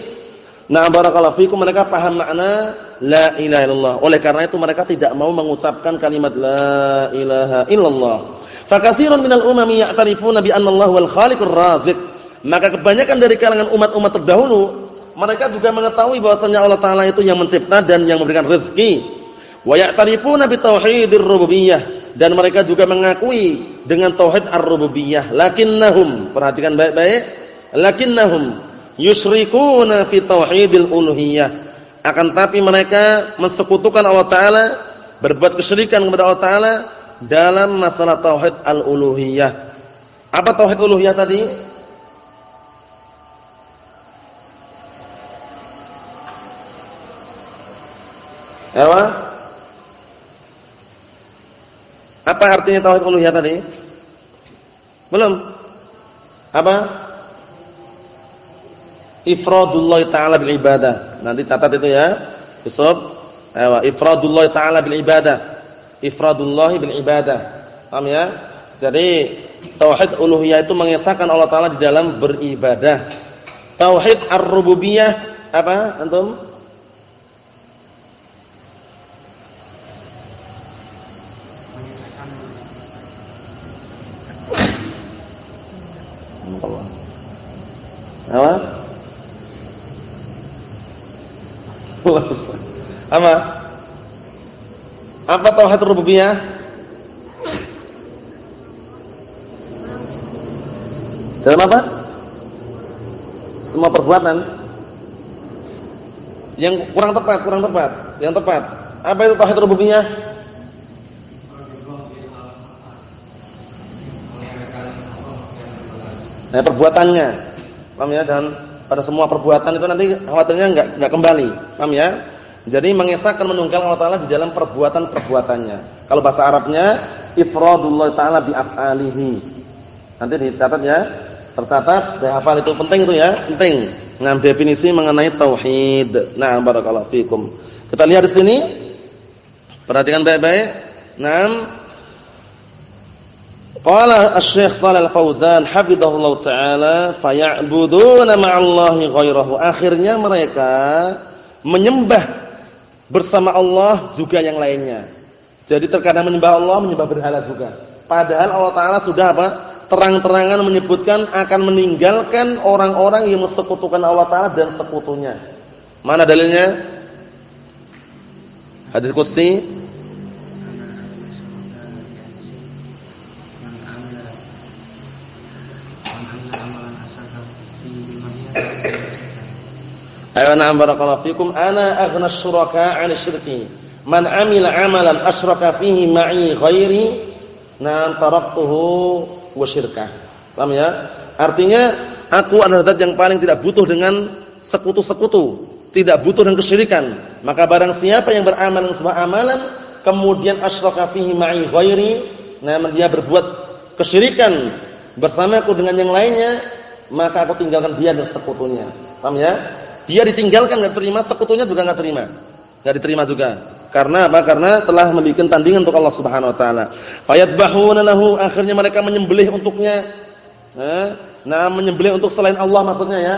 na barakallahu fikum mereka paham makna la ilaha illallah. Oleh karena itu mereka tidak mau mengucapkan kalimat la ilaha illallah. Fakatsirun minal umami ya'tarifuna bi anna Allah wal khaliqur raziq. Maka kebanyakan dari kalangan umat-umat terdahulu mereka juga mengetahui bahwasanya Allah taala itu yang mencipta dan yang memberikan rezeki. Wa ya'tarifuna bi tauhidir rububiyyah. Dan mereka juga mengakui dengan tauhid ar-rububiyah lakinnahum perhatikan baik-baik. Lakinnahum yusyrikuna fi tauhidil uluhiyah akan tapi mereka mensekutukan Allah taala berbuat kesyirikan kepada Allah taala dalam masalah tauhid al-uluhiyah apa tauhid uluhiyah tadi? Apa? Apa artinya tauhid uluhiyah tadi? Belum? Apa? Ifradullah taala bil ibadah. Nanti catat itu ya. Besok Ayo, ifradullah taala bil ibadah. Ifradullah bil ibadah. Paham ya? Jadi tauhid uluhiyah itu mengesahkan Allah taala di dalam beribadah. Tauhid ar-rububiyah apa antum? Apa? Apa? Tauhid rububiyah? Dalam apa? Semua perbuatan yang kurang tepat, kurang tepat, yang tepat. Apa itu tauhid rububiyah? Nah, perbuatannya. Paham ya? Dan pada semua perbuatan itu nanti khawatirnya enggak enggak kembali. Paham ya? Jadi mengesahkan menunggal Allah taala di dalam perbuatan-perbuatannya. Kalau bahasa Arabnya ifradullah taala bi af'alihi. Nanti dicatat ya. Tercatat, hafal itu penting itu ya, penting. Nah, definisi mengenai tauhid. Nah, barakallahu fikum. Kita lihat di sini. Perhatikan baik-baik. Nah, Qala Asy-Syaikh Shalal Fauzan hafizahullah taala faya'buduna ma'allahi ghairahu. Akhirnya mereka menyembah bersama Allah juga yang lainnya. Jadi terkadang menyembah Allah, menyembah berhala juga. Padahal Allah taala sudah apa? Terang-terangan menyebutkan akan meninggalkan orang-orang yang mensekutukan Allah taala dan sekutunya. Mana dalilnya? Hadis qudsi Ayo Na'am barakallahu fikum. Ana aghna syuraka 'an syirki. Man 'amila 'amalan asyraka fihi ma'i ghairi, na'am taraktuhu wa syirkah. Paham ya? Artinya aku adalah zat yang paling tidak butuh dengan sekutu-sekutu, tidak butuh dengan kesyirikan. Maka barang siapa yang beramal dengan sebuah amalan kemudian asyraka fihi ma'i ghairi, nah dia berbuat kesyirikan bersamaku dengan yang lainnya, maka aku tinggalkan dia dan sekutunya. Paham ya? Dia ditinggalkan enggak terima, sekutunya juga enggak terima. Enggak diterima juga. Karena apa? Karena telah membuat tandingan untuk Allah Subhanahu wa taala. Fayadbahuna lahu, akhirnya mereka menyembelih untuknya. Nah, menyembelih untuk selain Allah maksudnya ya.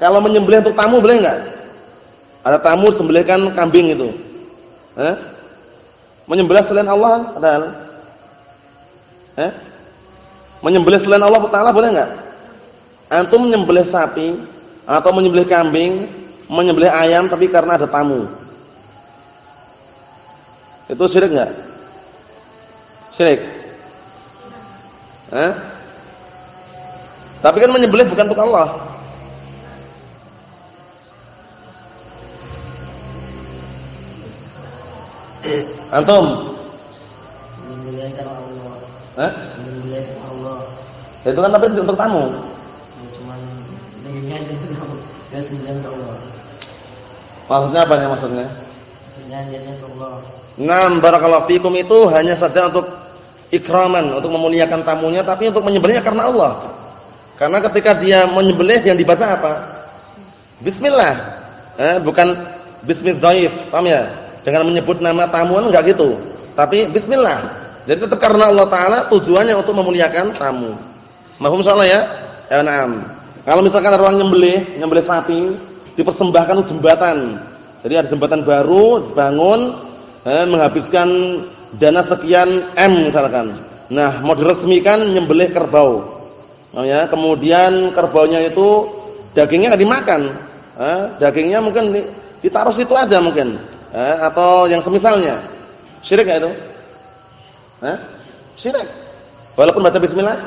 Kalau menyembelih untuk tamu boleh enggak? Ada tamu sembelihkan kambing itu. Eh? Menyembelih selain Allah padahal. Eh? Menyembelih selain Allah Taala boleh enggak? Antum menyembelih sapi atau menyembelih kambing, menyembelih ayam tapi karena ada tamu. Itu syirik enggak? Syirik. Eh? Tapi kan menyembelih bukan untuk Allah. Antum? Menyembelih karena Allah. Eh? Menyembelih Allah. Itu kan tapi untuk tamu. Dia Allah. Maksudnya apa nih maksudnya? Allah. Nam barakallahu fikum itu hanya saja untuk ikraman, untuk memuliakan tamunya tapi untuk menyembelihnya karena Allah. Karena ketika dia menyembelih yang dibaca apa? Bismillah. Eh, bukan bismillah dhaif, paham ya? Dengan menyebut nama tamu kan enggak gitu. Tapi bismillah. Jadi tetap karena Allah taala tujuannya untuk memuliakan tamu. Mahum insyaallah ya? Ya na'am. Kalau misalkan ada orang nyembelih, nyembelih sapi, dipersembahkan jembatan. Jadi ada jembatan baru dibangun, eh, menghabiskan dana sekian M misalkan. Nah, mau diresmikan nyembelih kerbau. Oh ya, kemudian kerbaunya itu dagingnya enggak dimakan. Eh, dagingnya mungkin ditaruh situ aja mungkin. Eh, atau yang semisalnya. Syirik enggak itu? Eh? Syirik. Walaupun baca bismillah.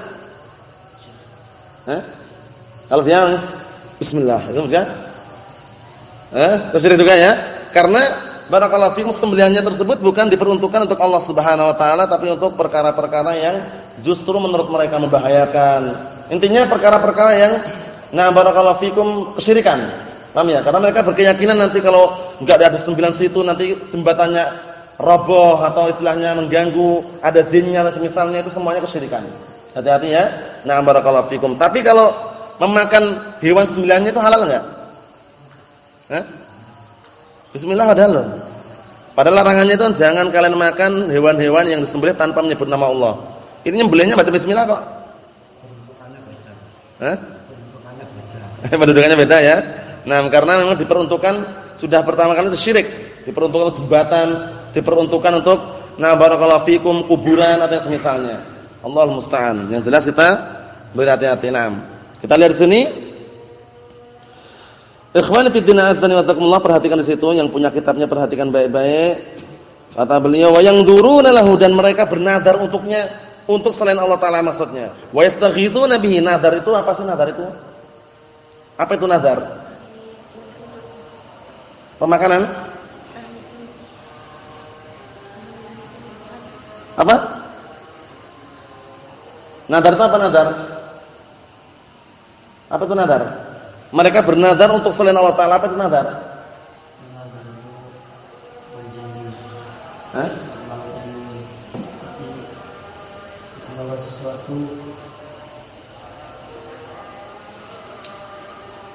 Eh? Kalau dia bismillah, itu. Eh, itu syirik juga ya. Karena barakallahu fikum sembelihannya tersebut bukan diperuntukkan untuk Allah Subhanahu wa taala tapi untuk perkara-perkara yang justru menurut mereka membahayakan. Intinya perkara-perkara yang nah barakallahu fikum kesyirikan. Paham ya? Karena mereka berkeyakinan nanti kalau enggak ada sembilan situ nanti jembatannya roboh atau istilahnya mengganggu, ada jinnya dan semisalnya itu semuanya kesyirikan. Hati-hati ya. Nah barakallahu fikum. Tapi kalau memakan hewan sembilannya itu halal enggak? Hah? Bismillah padahal loh. Padahal larangannya itu jangan kalian makan hewan-hewan yang disembelih tanpa menyebut nama Allah. Ini nyembelihnya baca bismillah kok. Hah? Pendudukannya beda ya. Nah, karena memang diperuntukkan sudah pertama kali itu syirik, diperuntukkan untuk jembatan, diperuntukkan untuk nah barakallahu fikum kuburan atau yang semisalnya. Allah musta'an. Yang jelas kita berhati-hati. Nah, kita lihat di sini. Ikhwan fi din azani wasakumullah perhatikan di situ yang punya kitabnya perhatikan baik-baik. Kata beliau wa yang duruna lahu dan mereka bernadar untuknya untuk selain Allah taala maksudnya. Wa yastaghitsuna bihi nadar itu apa sih nadar itu? Apa itu nadar? Pemakanan? Apa? Nadar itu apa nadar? Apa itu nadar? Mereka bernadar untuk selain Allah Taala apa itu nadar? Hah?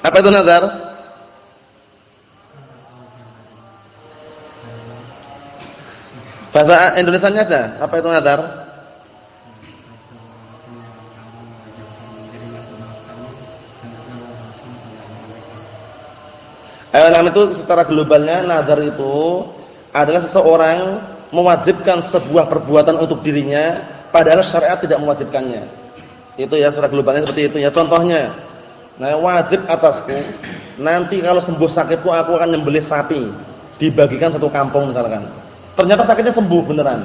Apa itu nadar? Bahasa Indonesianya aja. Apa itu nadar? Alam itu secara globalnya nadar itu adalah seseorang mewajibkan sebuah perbuatan untuk dirinya padahal syariat tidak mewajibkannya. Itu ya secara globalnya seperti itu ya. Contohnya, nah wajib atasku nanti kalau sembuh sakitku aku akan nyembelih sapi dibagikan satu kampung misalkan. Ternyata sakitnya sembuh beneran.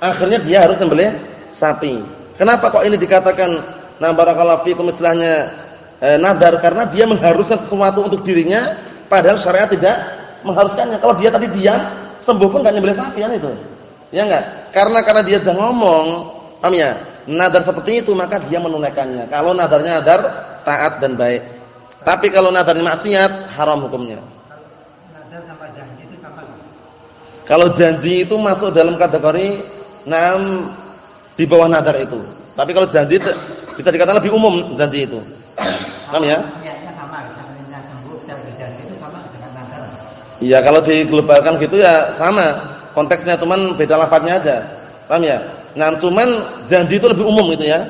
Akhirnya dia harus nyembelih sapi. Kenapa kok ini dikatakan nah barakallahu fikum istilahnya eh, nadar karena dia mengharuskan sesuatu untuk dirinya Padahal syariat tidak mengharuskannya. Kalau dia tadi diam, sembuh pun enggak nyembelih sapi kan itu. Ya enggak? Karena karena dia sudah ngomong, paham ya? Nadar seperti itu maka dia menunaikannya. Kalau nadarnya nadar taat dan baik. Tapi kalau nadarnya maksiat, haram hukumnya. Nadar sama janji itu sama Kalau janji itu masuk dalam kategori enam di bawah nadar itu. Tapi kalau janji itu bisa dikatakan lebih umum janji itu. Paham ya? Iya, kalau diglobalkan gitu ya sama. Konteksnya cuman beda lafadznya aja. Paham ya? Nah, cuman janji itu lebih umum gitu ya.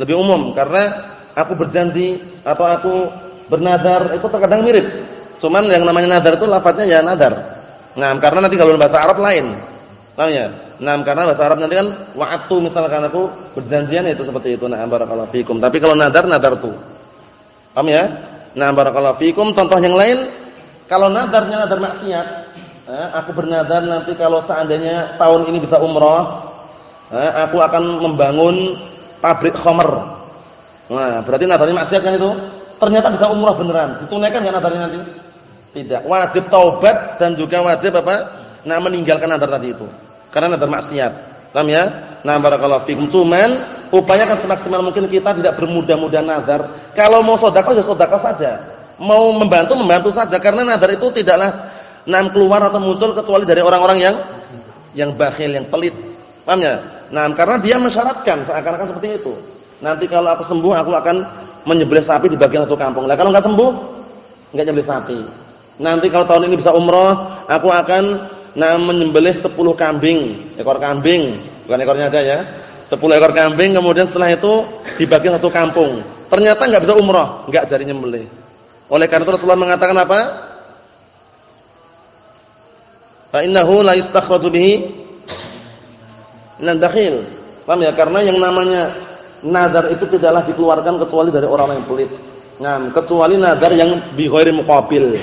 Lebih umum karena aku berjanji atau aku bernadar itu terkadang mirip. Cuman yang namanya nadar itu lafadznya ya nadar. Nah, karena nanti kalau bahasa Arab lain. Paham ya? Nah, karena bahasa Arab nanti kan wa'atu misalkan aku berjanjian itu seperti itu. Nah, barakallahu fikum. Tapi kalau nadar nadar tuh. Paham ya? Nah, barakallahu fikum. Contoh yang lain, kalau nadarnya nadar maksiat, eh, aku bernadar nanti kalau seandainya tahun ini bisa umroh, eh, aku akan membangun pabrik khamr. Nah, berarti nadarnya maksiat kan itu? ternyata bisa umrah beneran. Ditunaikan enggak nadarnya nanti? Tidak. Wajib taubat dan juga wajib apa? Nah, meninggalkan nadar tadi itu. Karena nadar maksiat. Paham ya? Nah, barakallahu fikum. Cuman upayakan semaksimal mungkin kita tidak bermudah-mudah nadar. Kalau mau sedekah ya sedekah saja. Mau membantu membantu saja karena nadar itu tidaklah nam keluar atau muncul kecuali dari orang-orang yang yang bakhil, yang pelit. Paham ya? Nah, karena dia mensyaratkan seakan-akan seperti itu. Nanti kalau aku sembuh aku akan menyembelih sapi di bagian satu kampung. Lah kalau enggak sembuh, enggak nyembelih sapi. Nanti kalau tahun ini bisa umroh, aku akan nah menyembelih 10 kambing, ekor kambing, bukan ekornya aja ya. 10 ekor kambing kemudian setelah itu di bagian satu kampung. Ternyata enggak bisa umroh, enggak jadi nyembelih. Oleh karena itu Rasulullah mengatakan apa? Fa innahu la yastakhraju bihi minal bakhil. Paham ya? Karena yang namanya nazar itu tidaklah dikeluarkan kecuali dari orang yang pelit. Nah, kecuali nazar yang bi ghairi muqabil.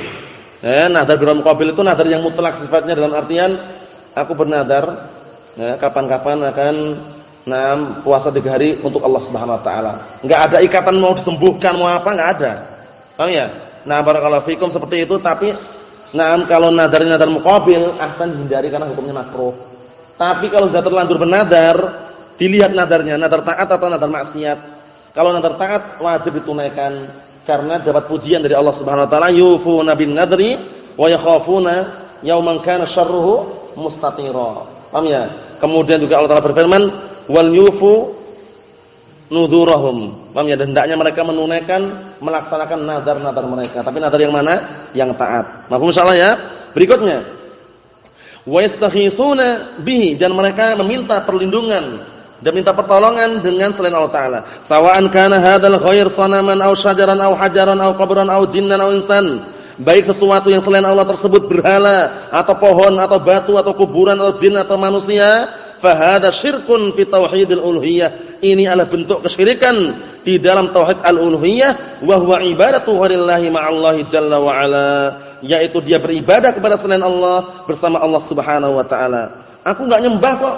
Eh, nazar bi muqabil itu nazar yang mutlak sifatnya dalam artian aku bernazar ya, kapan-kapan akan nah puasa tiga hari untuk Allah Subhanahu wa taala. Enggak ada ikatan mau disembuhkan mau apa enggak ada. Paham ya? Nah, barakallahu fikum seperti itu tapi nah kalau nazarnya nazar muqabil ahsan dihindari karena hukumnya makruh. Tapi kalau sudah terlanjur bernadar Dilihat nadarnya, nadar taat atau nadar maksiat. Kalau nadar taat wajib ditunaikan karena dapat pujian dari Allah Subhanahu wa taala yufuna bin nadri wa yakhafuna yauman kana syarruhu mustatira. Paham ya? Kemudian juga Allah Taala berfirman wal yufu nuzurahum. Paham ya? Dan hendaknya mereka menunaikan melaksanakan nadar-nadar mereka. Tapi nadar yang mana? Yang taat. Mafhum insyaallah ya. Berikutnya wa yastaghithuna bihi dan mereka meminta perlindungan dan minta pertolongan dengan selain Allah taala. Sawa'an kana hadzal ghair sanaman aw syajaran aw hajaran aw qabran aw jinnan aw insan. Baik sesuatu yang selain Allah tersebut berhala atau pohon atau batu atau kuburan atau jin atau manusia, fa hadza syirkun fi tauhidil uluhiyah. Ini adalah bentuk kesyirikan di dalam tauhid al-uluhiyah wa huwa ibadatu ghaiриllahi ma'allahi jalla wa ala, yaitu dia beribadah kepada selain Allah bersama Allah Subhanahu wa taala. Aku enggak nyembah kok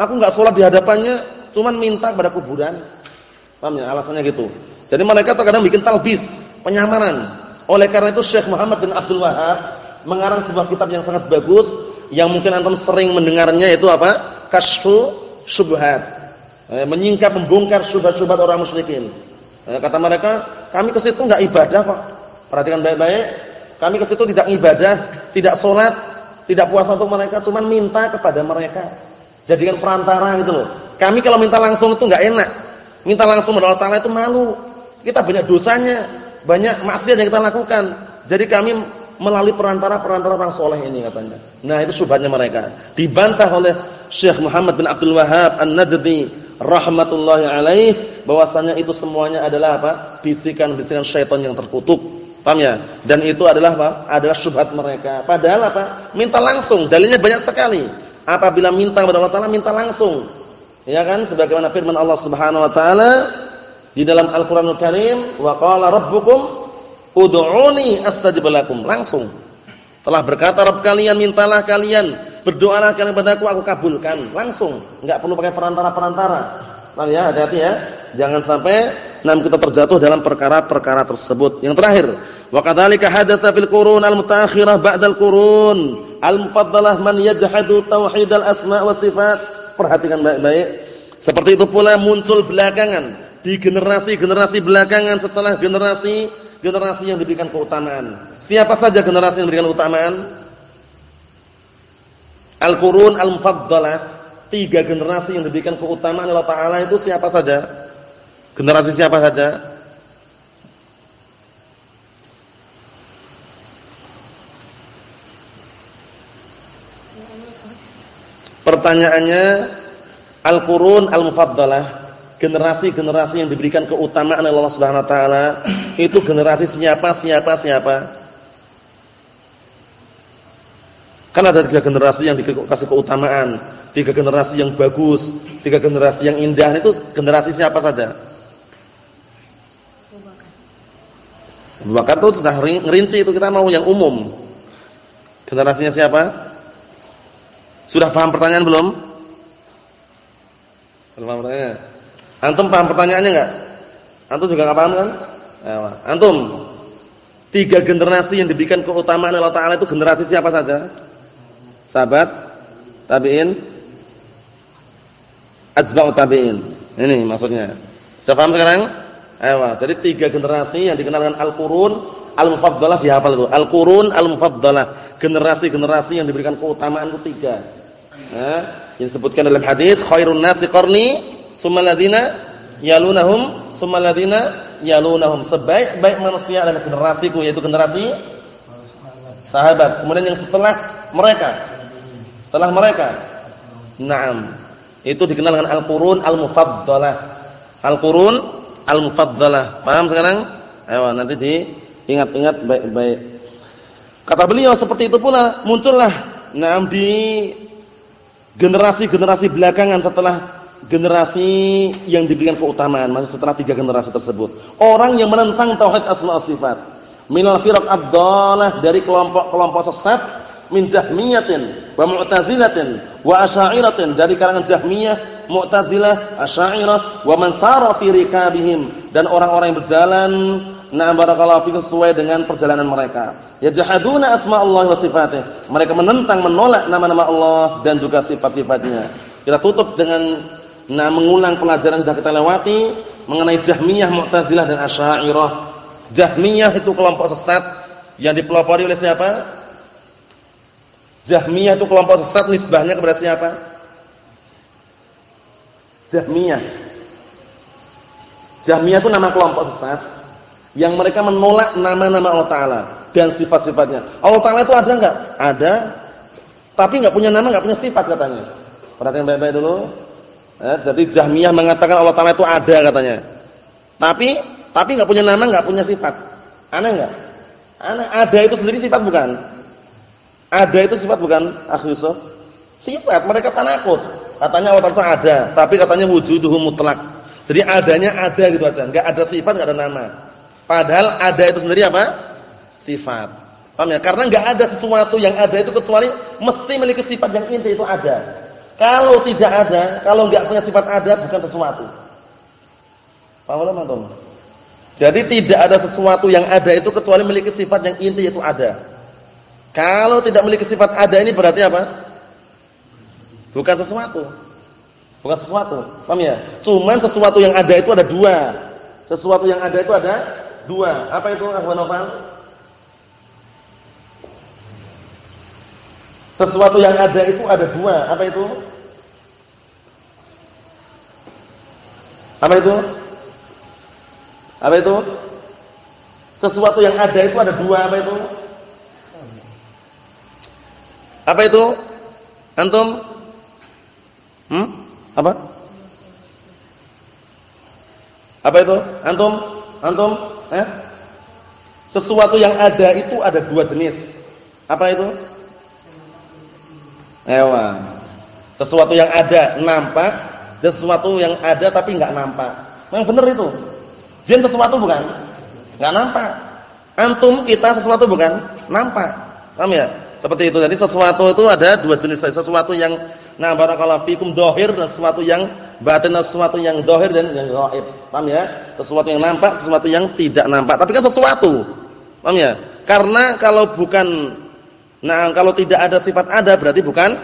Aku enggak sholat di hadapannya, cuman minta kepada kuburan. Paham ya? Alasannya gitu. Jadi mereka terkadang bikin talbis, penyamaran. Oleh karena itu Syekh Muhammad bin Abdul Wahab mengarang sebuah kitab yang sangat bagus yang mungkin antum sering mendengarnya itu apa? Kasyfu Syubhat. Eh, menyingkap membongkar syubhat-syubhat orang musyrikin. Eh, kata mereka, kami ke situ enggak ibadah kok. Perhatikan baik-baik. Kami ke situ tidak ibadah, tidak sholat, tidak puasa untuk mereka, cuman minta kepada mereka. Jadikan perantara gitu loh. Kami kalau minta langsung itu enggak enak. Minta langsung kepada Allah itu malu. Kita banyak dosanya, banyak maksiat yang kita lakukan. Jadi kami melalui perantara-perantara orang soleh ini katanya. Nah, itu subhatnya mereka. Dibantah oleh Syekh Muhammad bin Abdul Wahab An-Najdi rahmatullahi alaih bahwasanya itu semuanya adalah apa? bisikan-bisikan syaitan yang terkutuk. Paham ya? Dan itu adalah apa? Adalah syubhat mereka. Padahal apa? Minta langsung, dalilnya banyak sekali. Apabila minta kepada Allah Taala minta langsung. Ya kan? Sebagaimana firman Allah Subhanahu wa taala di dalam Al-Qur'anul Karim, "Wa qala rabbukum ud'uni astajib lakum." Langsung. Telah berkata Rabb kalian, mintalah kalian, berdoalah kalian kepadaku, aku kabulkan. Langsung, enggak perlu pakai perantara-perantara. Paham ya? Hati-hati ya. Jangan sampai nam kita terjatuh dalam perkara-perkara tersebut. Yang terakhir, Wa kadzalika hadatsa fil qurun al-mutaakhirah ba'dal qurun al-mufaddalah man yajhadu tauhid al-asma wa sifat. Perhatikan baik-baik. Seperti itu pula muncul belakangan di generasi-generasi belakangan setelah generasi generasi yang diberikan keutamaan. Siapa saja generasi yang diberikan keutamaan? Al-qurun al-mufaddalah, tiga generasi yang diberikan keutamaan Allah taala itu siapa saja? Generasi siapa saja? Pertanyaannya Al-Qurun Al-Mufaddalah, generasi-generasi yang diberikan keutamaan Allah Subhanahu wa taala, itu generasi siapa siapa siapa? Kan ada tiga generasi yang dikasih keutamaan, tiga generasi yang bagus, tiga generasi yang indah, itu generasi siapa saja? Abu Bakar itu sudah ngerinci itu kita mau yang umum. Generasinya siapa? Sudah paham pertanyaan belum? Belum paham pertanyaan? Antum paham pertanyaannya enggak? Antum juga enggak paham kan? Antum. Tiga generasi yang diberikan keutamaan Allah Taala itu generasi siapa saja? Sahabat, tabi'in, ajba'u tabi'in. Ini maksudnya. Sudah paham sekarang? Ayo, jadi tiga generasi yang dikenal dengan al-qurun al-mufaddalah dihafal itu. Al-qurun al-mufaddalah, generasi-generasi yang diberikan keutamaan itu tiga. Nah, yang disebutkan dalam hadis khairun nasi qarni alladziina yalunahum alladziina yalunahum. Sebaik-baik manusia adalah generasiku yaitu generasi sahabat. Kemudian yang setelah mereka. Setelah mereka. Naam. Itu dikenal dengan al-qurun al-mufaddalah. Al-qurun al-mufaddalah. Paham sekarang? Ayo nanti diingat-ingat baik-baik. Kata beliau seperti itu pula muncullah naam di generasi-generasi belakangan setelah generasi yang diberikan keutamaan masih setelah tiga generasi tersebut orang yang menentang tauhid asma sifat minal firaq ad dari kelompok-kelompok sesat min jahmiyatin wa mu'tazilatin wa asy'iratin dari kalangan jahmiyah mu'tazilah asy'irah wa man sara fi rikabihim dan orang-orang yang berjalan na'am barakallahu fikum sesuai dengan perjalanan mereka Yajhaduna asma Allah wa sifatih. Mereka menentang, menolak nama-nama Allah dan juga sifat-sifatnya. Kita tutup dengan nah mengulang pelajaran yang kita lewati mengenai Jahmiyah, Mu'tazilah dan Asy'ariyah. Jahmiyah itu kelompok sesat yang dipelopori oleh siapa? Jahmiyah itu kelompok sesat nisbahnya kepada siapa? Jahmiyah. Jahmiyah itu nama kelompok sesat yang mereka menolak nama-nama Allah Taala dan sifat-sifatnya. Allah Taala itu ada enggak? Ada. Tapi enggak punya nama, enggak punya sifat katanya. Perhatikan baik-baik dulu. Ya, jadi Jahmiyah mengatakan Allah Taala itu ada katanya. Tapi tapi enggak punya nama, enggak punya sifat. Aneh enggak? Aneh. Ada itu sendiri sifat bukan? Ada itu sifat bukan, Akh Yusuf? Sifat, mereka tanakut. Katanya Allah Taala ada, tapi katanya wujuduhu mutlak. Jadi adanya ada gitu aja, enggak ada sifat, enggak ada nama. Padahal ada itu sendiri apa? sifat. Paham ya? Karena enggak ada sesuatu yang ada itu kecuali mesti memiliki sifat yang inti itu ada. Kalau tidak ada, kalau enggak punya sifat ada bukan sesuatu. Paham belum? Jadi tidak ada sesuatu yang ada itu kecuali memiliki sifat yang inti itu ada. Kalau tidak memiliki sifat ada ini berarti apa? Bukan sesuatu. Bukan sesuatu. Paham ya? Cuman sesuatu yang ada itu ada dua. Sesuatu yang ada itu ada dua. Apa itu Ahwan Novel? Sesuatu yang ada itu ada dua. Apa itu? Apa itu? Apa itu? Sesuatu yang ada itu ada dua. Apa itu? Apa itu? Antum? Hmm? Apa? Apa itu? Antum? Antum? Eh? Sesuatu yang ada itu ada dua jenis. Apa itu? Ewa. Sesuatu yang ada nampak dan sesuatu yang ada tapi enggak nampak. Yang benar itu. Jin sesuatu bukan? Enggak nampak. Antum kita sesuatu bukan? Nampak. Paham ya? Seperti itu. Jadi sesuatu itu ada dua jenis. Sesuatu yang nah barakallahu fikum dohir dan sesuatu yang batin sesuatu yang dohir dan yang gaib. Paham ya? Sesuatu yang nampak, sesuatu yang tidak nampak. Tapi kan sesuatu. Paham ya? Karena kalau bukan nah kalau tidak ada sifat ada berarti bukan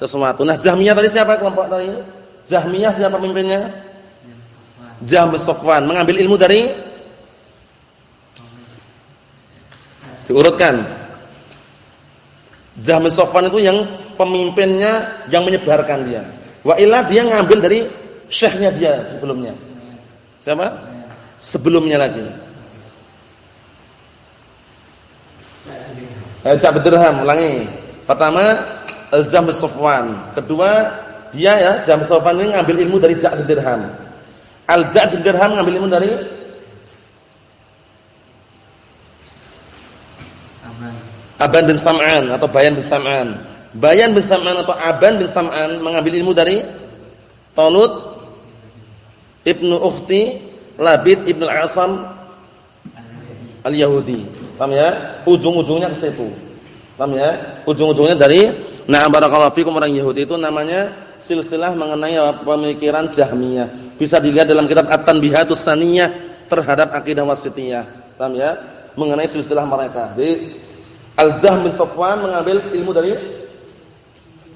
sesuatu. Nah, Jahmiyah tadi siapa kelompok tadi? Jahmiyah siapa pemimpinnya? Jahm Sofwan mengambil ilmu dari diurutkan. Jahm Sofwan itu yang pemimpinnya yang menyebarkan dia. Wa illa dia ngambil dari syekhnya dia sebelumnya. Siapa? Sebelumnya lagi. Al-Ja'b Dirham, ulangi. Pertama, Al-Jam Sofwan. Kedua, dia ya, Jam Sofwan ini ngambil ilmu dari Ja'b Dirham. Al-Ja'b Dirham ngambil ilmu dari Aban bin Sam'an atau Bayan bin Sam'an. Bayan bin Sam'an atau Aban bin Sam'an mengambil ilmu dari Talut Ibnu Ukhti Labid Ibnu Al-Asam Al-Yahudi. Paham ya? Ujung-ujungnya ke situ. Paham ya? Ujung-ujungnya dari nah barakallahu fikum orang Yahudi itu namanya silsilah mengenai pemikiran Jahmiyah. Bisa dilihat dalam kitab At-Tanbihatus Saniyah terhadap akidah wasitiyah. Paham ya? Mengenai silsilah mereka. Jadi Al-Jahm bin Safwan mengambil ilmu dari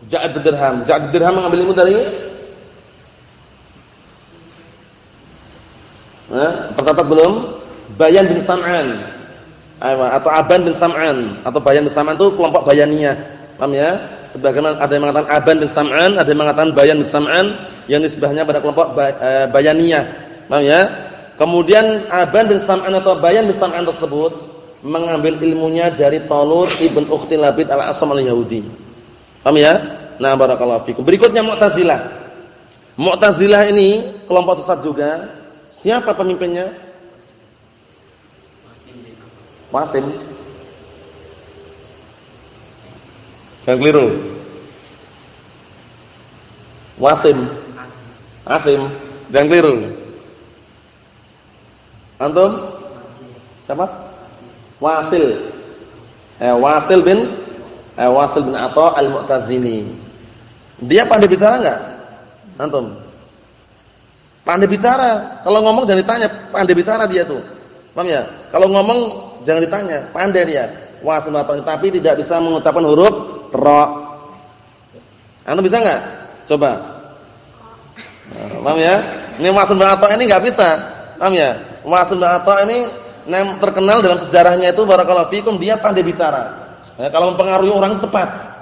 Ja'ad bin Dirham. Ja'ad bin Dirham mengambil ilmu dari Nah, tercatat belum? Bayan bin Sam'an atau Aban bin Sam'an atau Bayan bin Sam'an itu kelompok Bayaniyah. Paham ya? Sebagian ada yang mengatakan Aban bin Sam'an, ada yang mengatakan Bayan bin Sam'an yang nisbahnya pada kelompok eh, Bayaniyah. Paham ya? Kemudian Aban bin Sam'an atau Bayan bin Sam'an tersebut mengambil ilmunya dari Talut ibn Ukhti Labid al-Asam al-Yahudi. Paham ya? Nah, barakallahu fikum. Berikutnya Mu'tazilah. Mu'tazilah ini kelompok sesat juga. Siapa pemimpinnya? Wasim. Jangan keliru. Wasim. Asim. Jangan keliru. Antum? Siapa? Wasil. Eh, Wasil bin eh, Wasil bin Atha al-Mu'tazini. Dia pandai bicara enggak? Antum? Pandai bicara. Kalau ngomong jangan ditanya, pandai bicara dia tuh. Paham ya? Kalau ngomong jangan ditanya, pandai dia. Wasim atau tapi tidak bisa mengucapkan huruf ra. Anda bisa enggak? Coba. Paham ya? Ini wasim atau ini enggak bisa. Paham ya? Wasim atau ini terkenal dalam sejarahnya itu barakallahu fikum dia pandai bicara. Ya, kalau mempengaruhi orang cepat.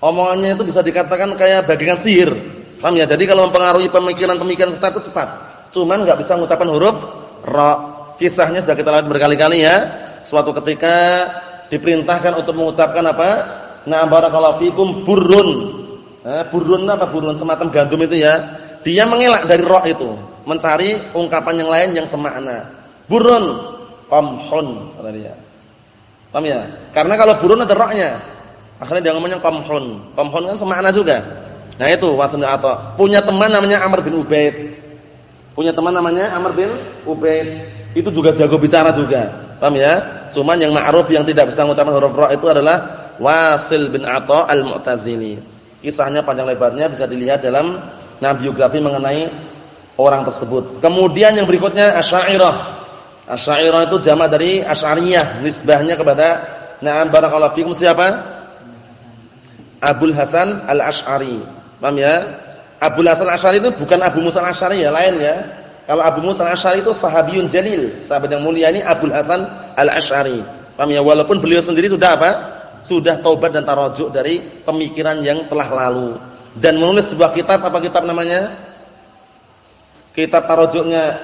Omongannya itu bisa dikatakan kayak bagian sihir. Paham ya? Jadi kalau mempengaruhi pemikiran-pemikiran sesat itu cepat. Cuman enggak bisa mengucapkan huruf ra. Kisahnya sudah kita lihat berkali-kali ya suatu ketika diperintahkan untuk mengucapkan apa? Na barakallahu fikum burrun. Eh, burrun apa burrun semacam gandum itu ya. Dia mengelak dari roh itu, mencari ungkapan yang lain yang semakna. Burrun qamhun kata dia. Paham ya? Karena kalau burun ada rohnya. Akhirnya dia ngomongnya qamhun. Qamhun kan semakna juga. Nah itu wasan atau punya teman namanya Amr bin Ubaid. Punya teman namanya Amr bin Ubaid. Itu juga jago bicara juga. Paham ya? Cuman yang ma'ruf yang tidak bisa mengucapkan huruf ra itu adalah Wasil bin Atha al-Mu'tazili. Kisahnya panjang lebarnya bisa dilihat dalam nah biografi mengenai orang tersebut. Kemudian yang berikutnya Asy'ariyah. Asy'ariyah itu jamak dari Asy'ariyah, nisbahnya kepada Na'am barakallahu fikum siapa? Abul Hasan Al-Asy'ari. Paham ya? Abul Hasan Al-Asy'ari itu bukan Abu Musa Al-Asy'ari ya, lain ya. Kalau Abu Musa Al-Asy'ari itu sahabiyun jalil, sahabat yang mulia ini Abdul Hasan Al-Asy'ari. Paham ya? Walaupun beliau sendiri sudah apa? Sudah taubat dan tarajuk dari pemikiran yang telah lalu dan menulis sebuah kitab apa kitab namanya? Kitab tarajuknya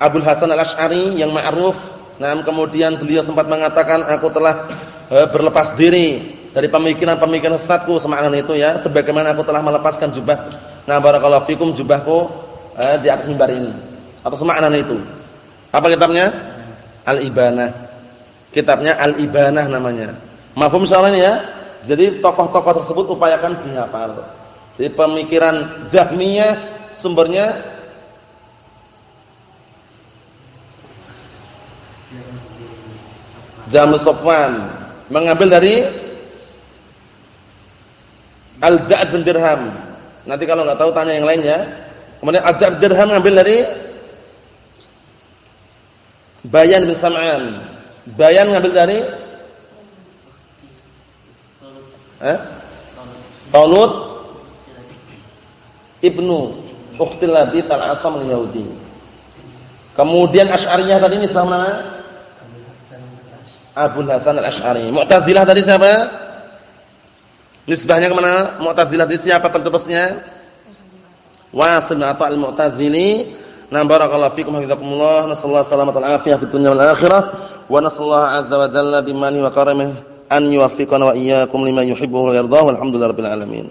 Abdul Hasan Al-Asy'ari yang ma'ruf. Nah, kemudian beliau sempat mengatakan aku telah e, berlepas diri dari pemikiran-pemikiran sesatku semakna itu ya, sebagaimana aku telah melepaskan jubah. Nah, barakallahu fikum jubahku e, di atas mimbar ini atau semakna itu. Apa kitabnya? Al-Ibanah. Kitabnya Al-Ibanah namanya. Mafhum soalnya ya? Jadi tokoh-tokoh tersebut upayakan dihafal. Jadi pemikiran Jahmiyah sumbernya Jamu Sofwan mengambil dari Al-Ja'ad bin Dirham. Nanti kalau nggak tahu tanya yang lainnya. Kemudian Al-Ja'ad bin Dirham mengambil dari Bayan bin Sam'an. Bayan ngambil dari Eh? Talut Ibnu Ukhtil Labid Al-Asam Al-Yahudi. Kemudian Asy'ariyah tadi ini mana? Abu Hasan Al-Asy'ari. Mu'tazilah tadi siapa? Nisbahnya ke mana? Mu'tazilah tadi siapa pencetusnya? Wasil atau Al-Mu'tazili. Nah barakallahu fikum hafizakumullah. Nasallahu salamatan afiyah fid dunya wal akhirah. Wa nasallahu azza wa jalla bimani wa karamihi an yuwaffiqana wa iyyakum lima yuhibbu wa yardah. Walhamdulillahirabbil alamin.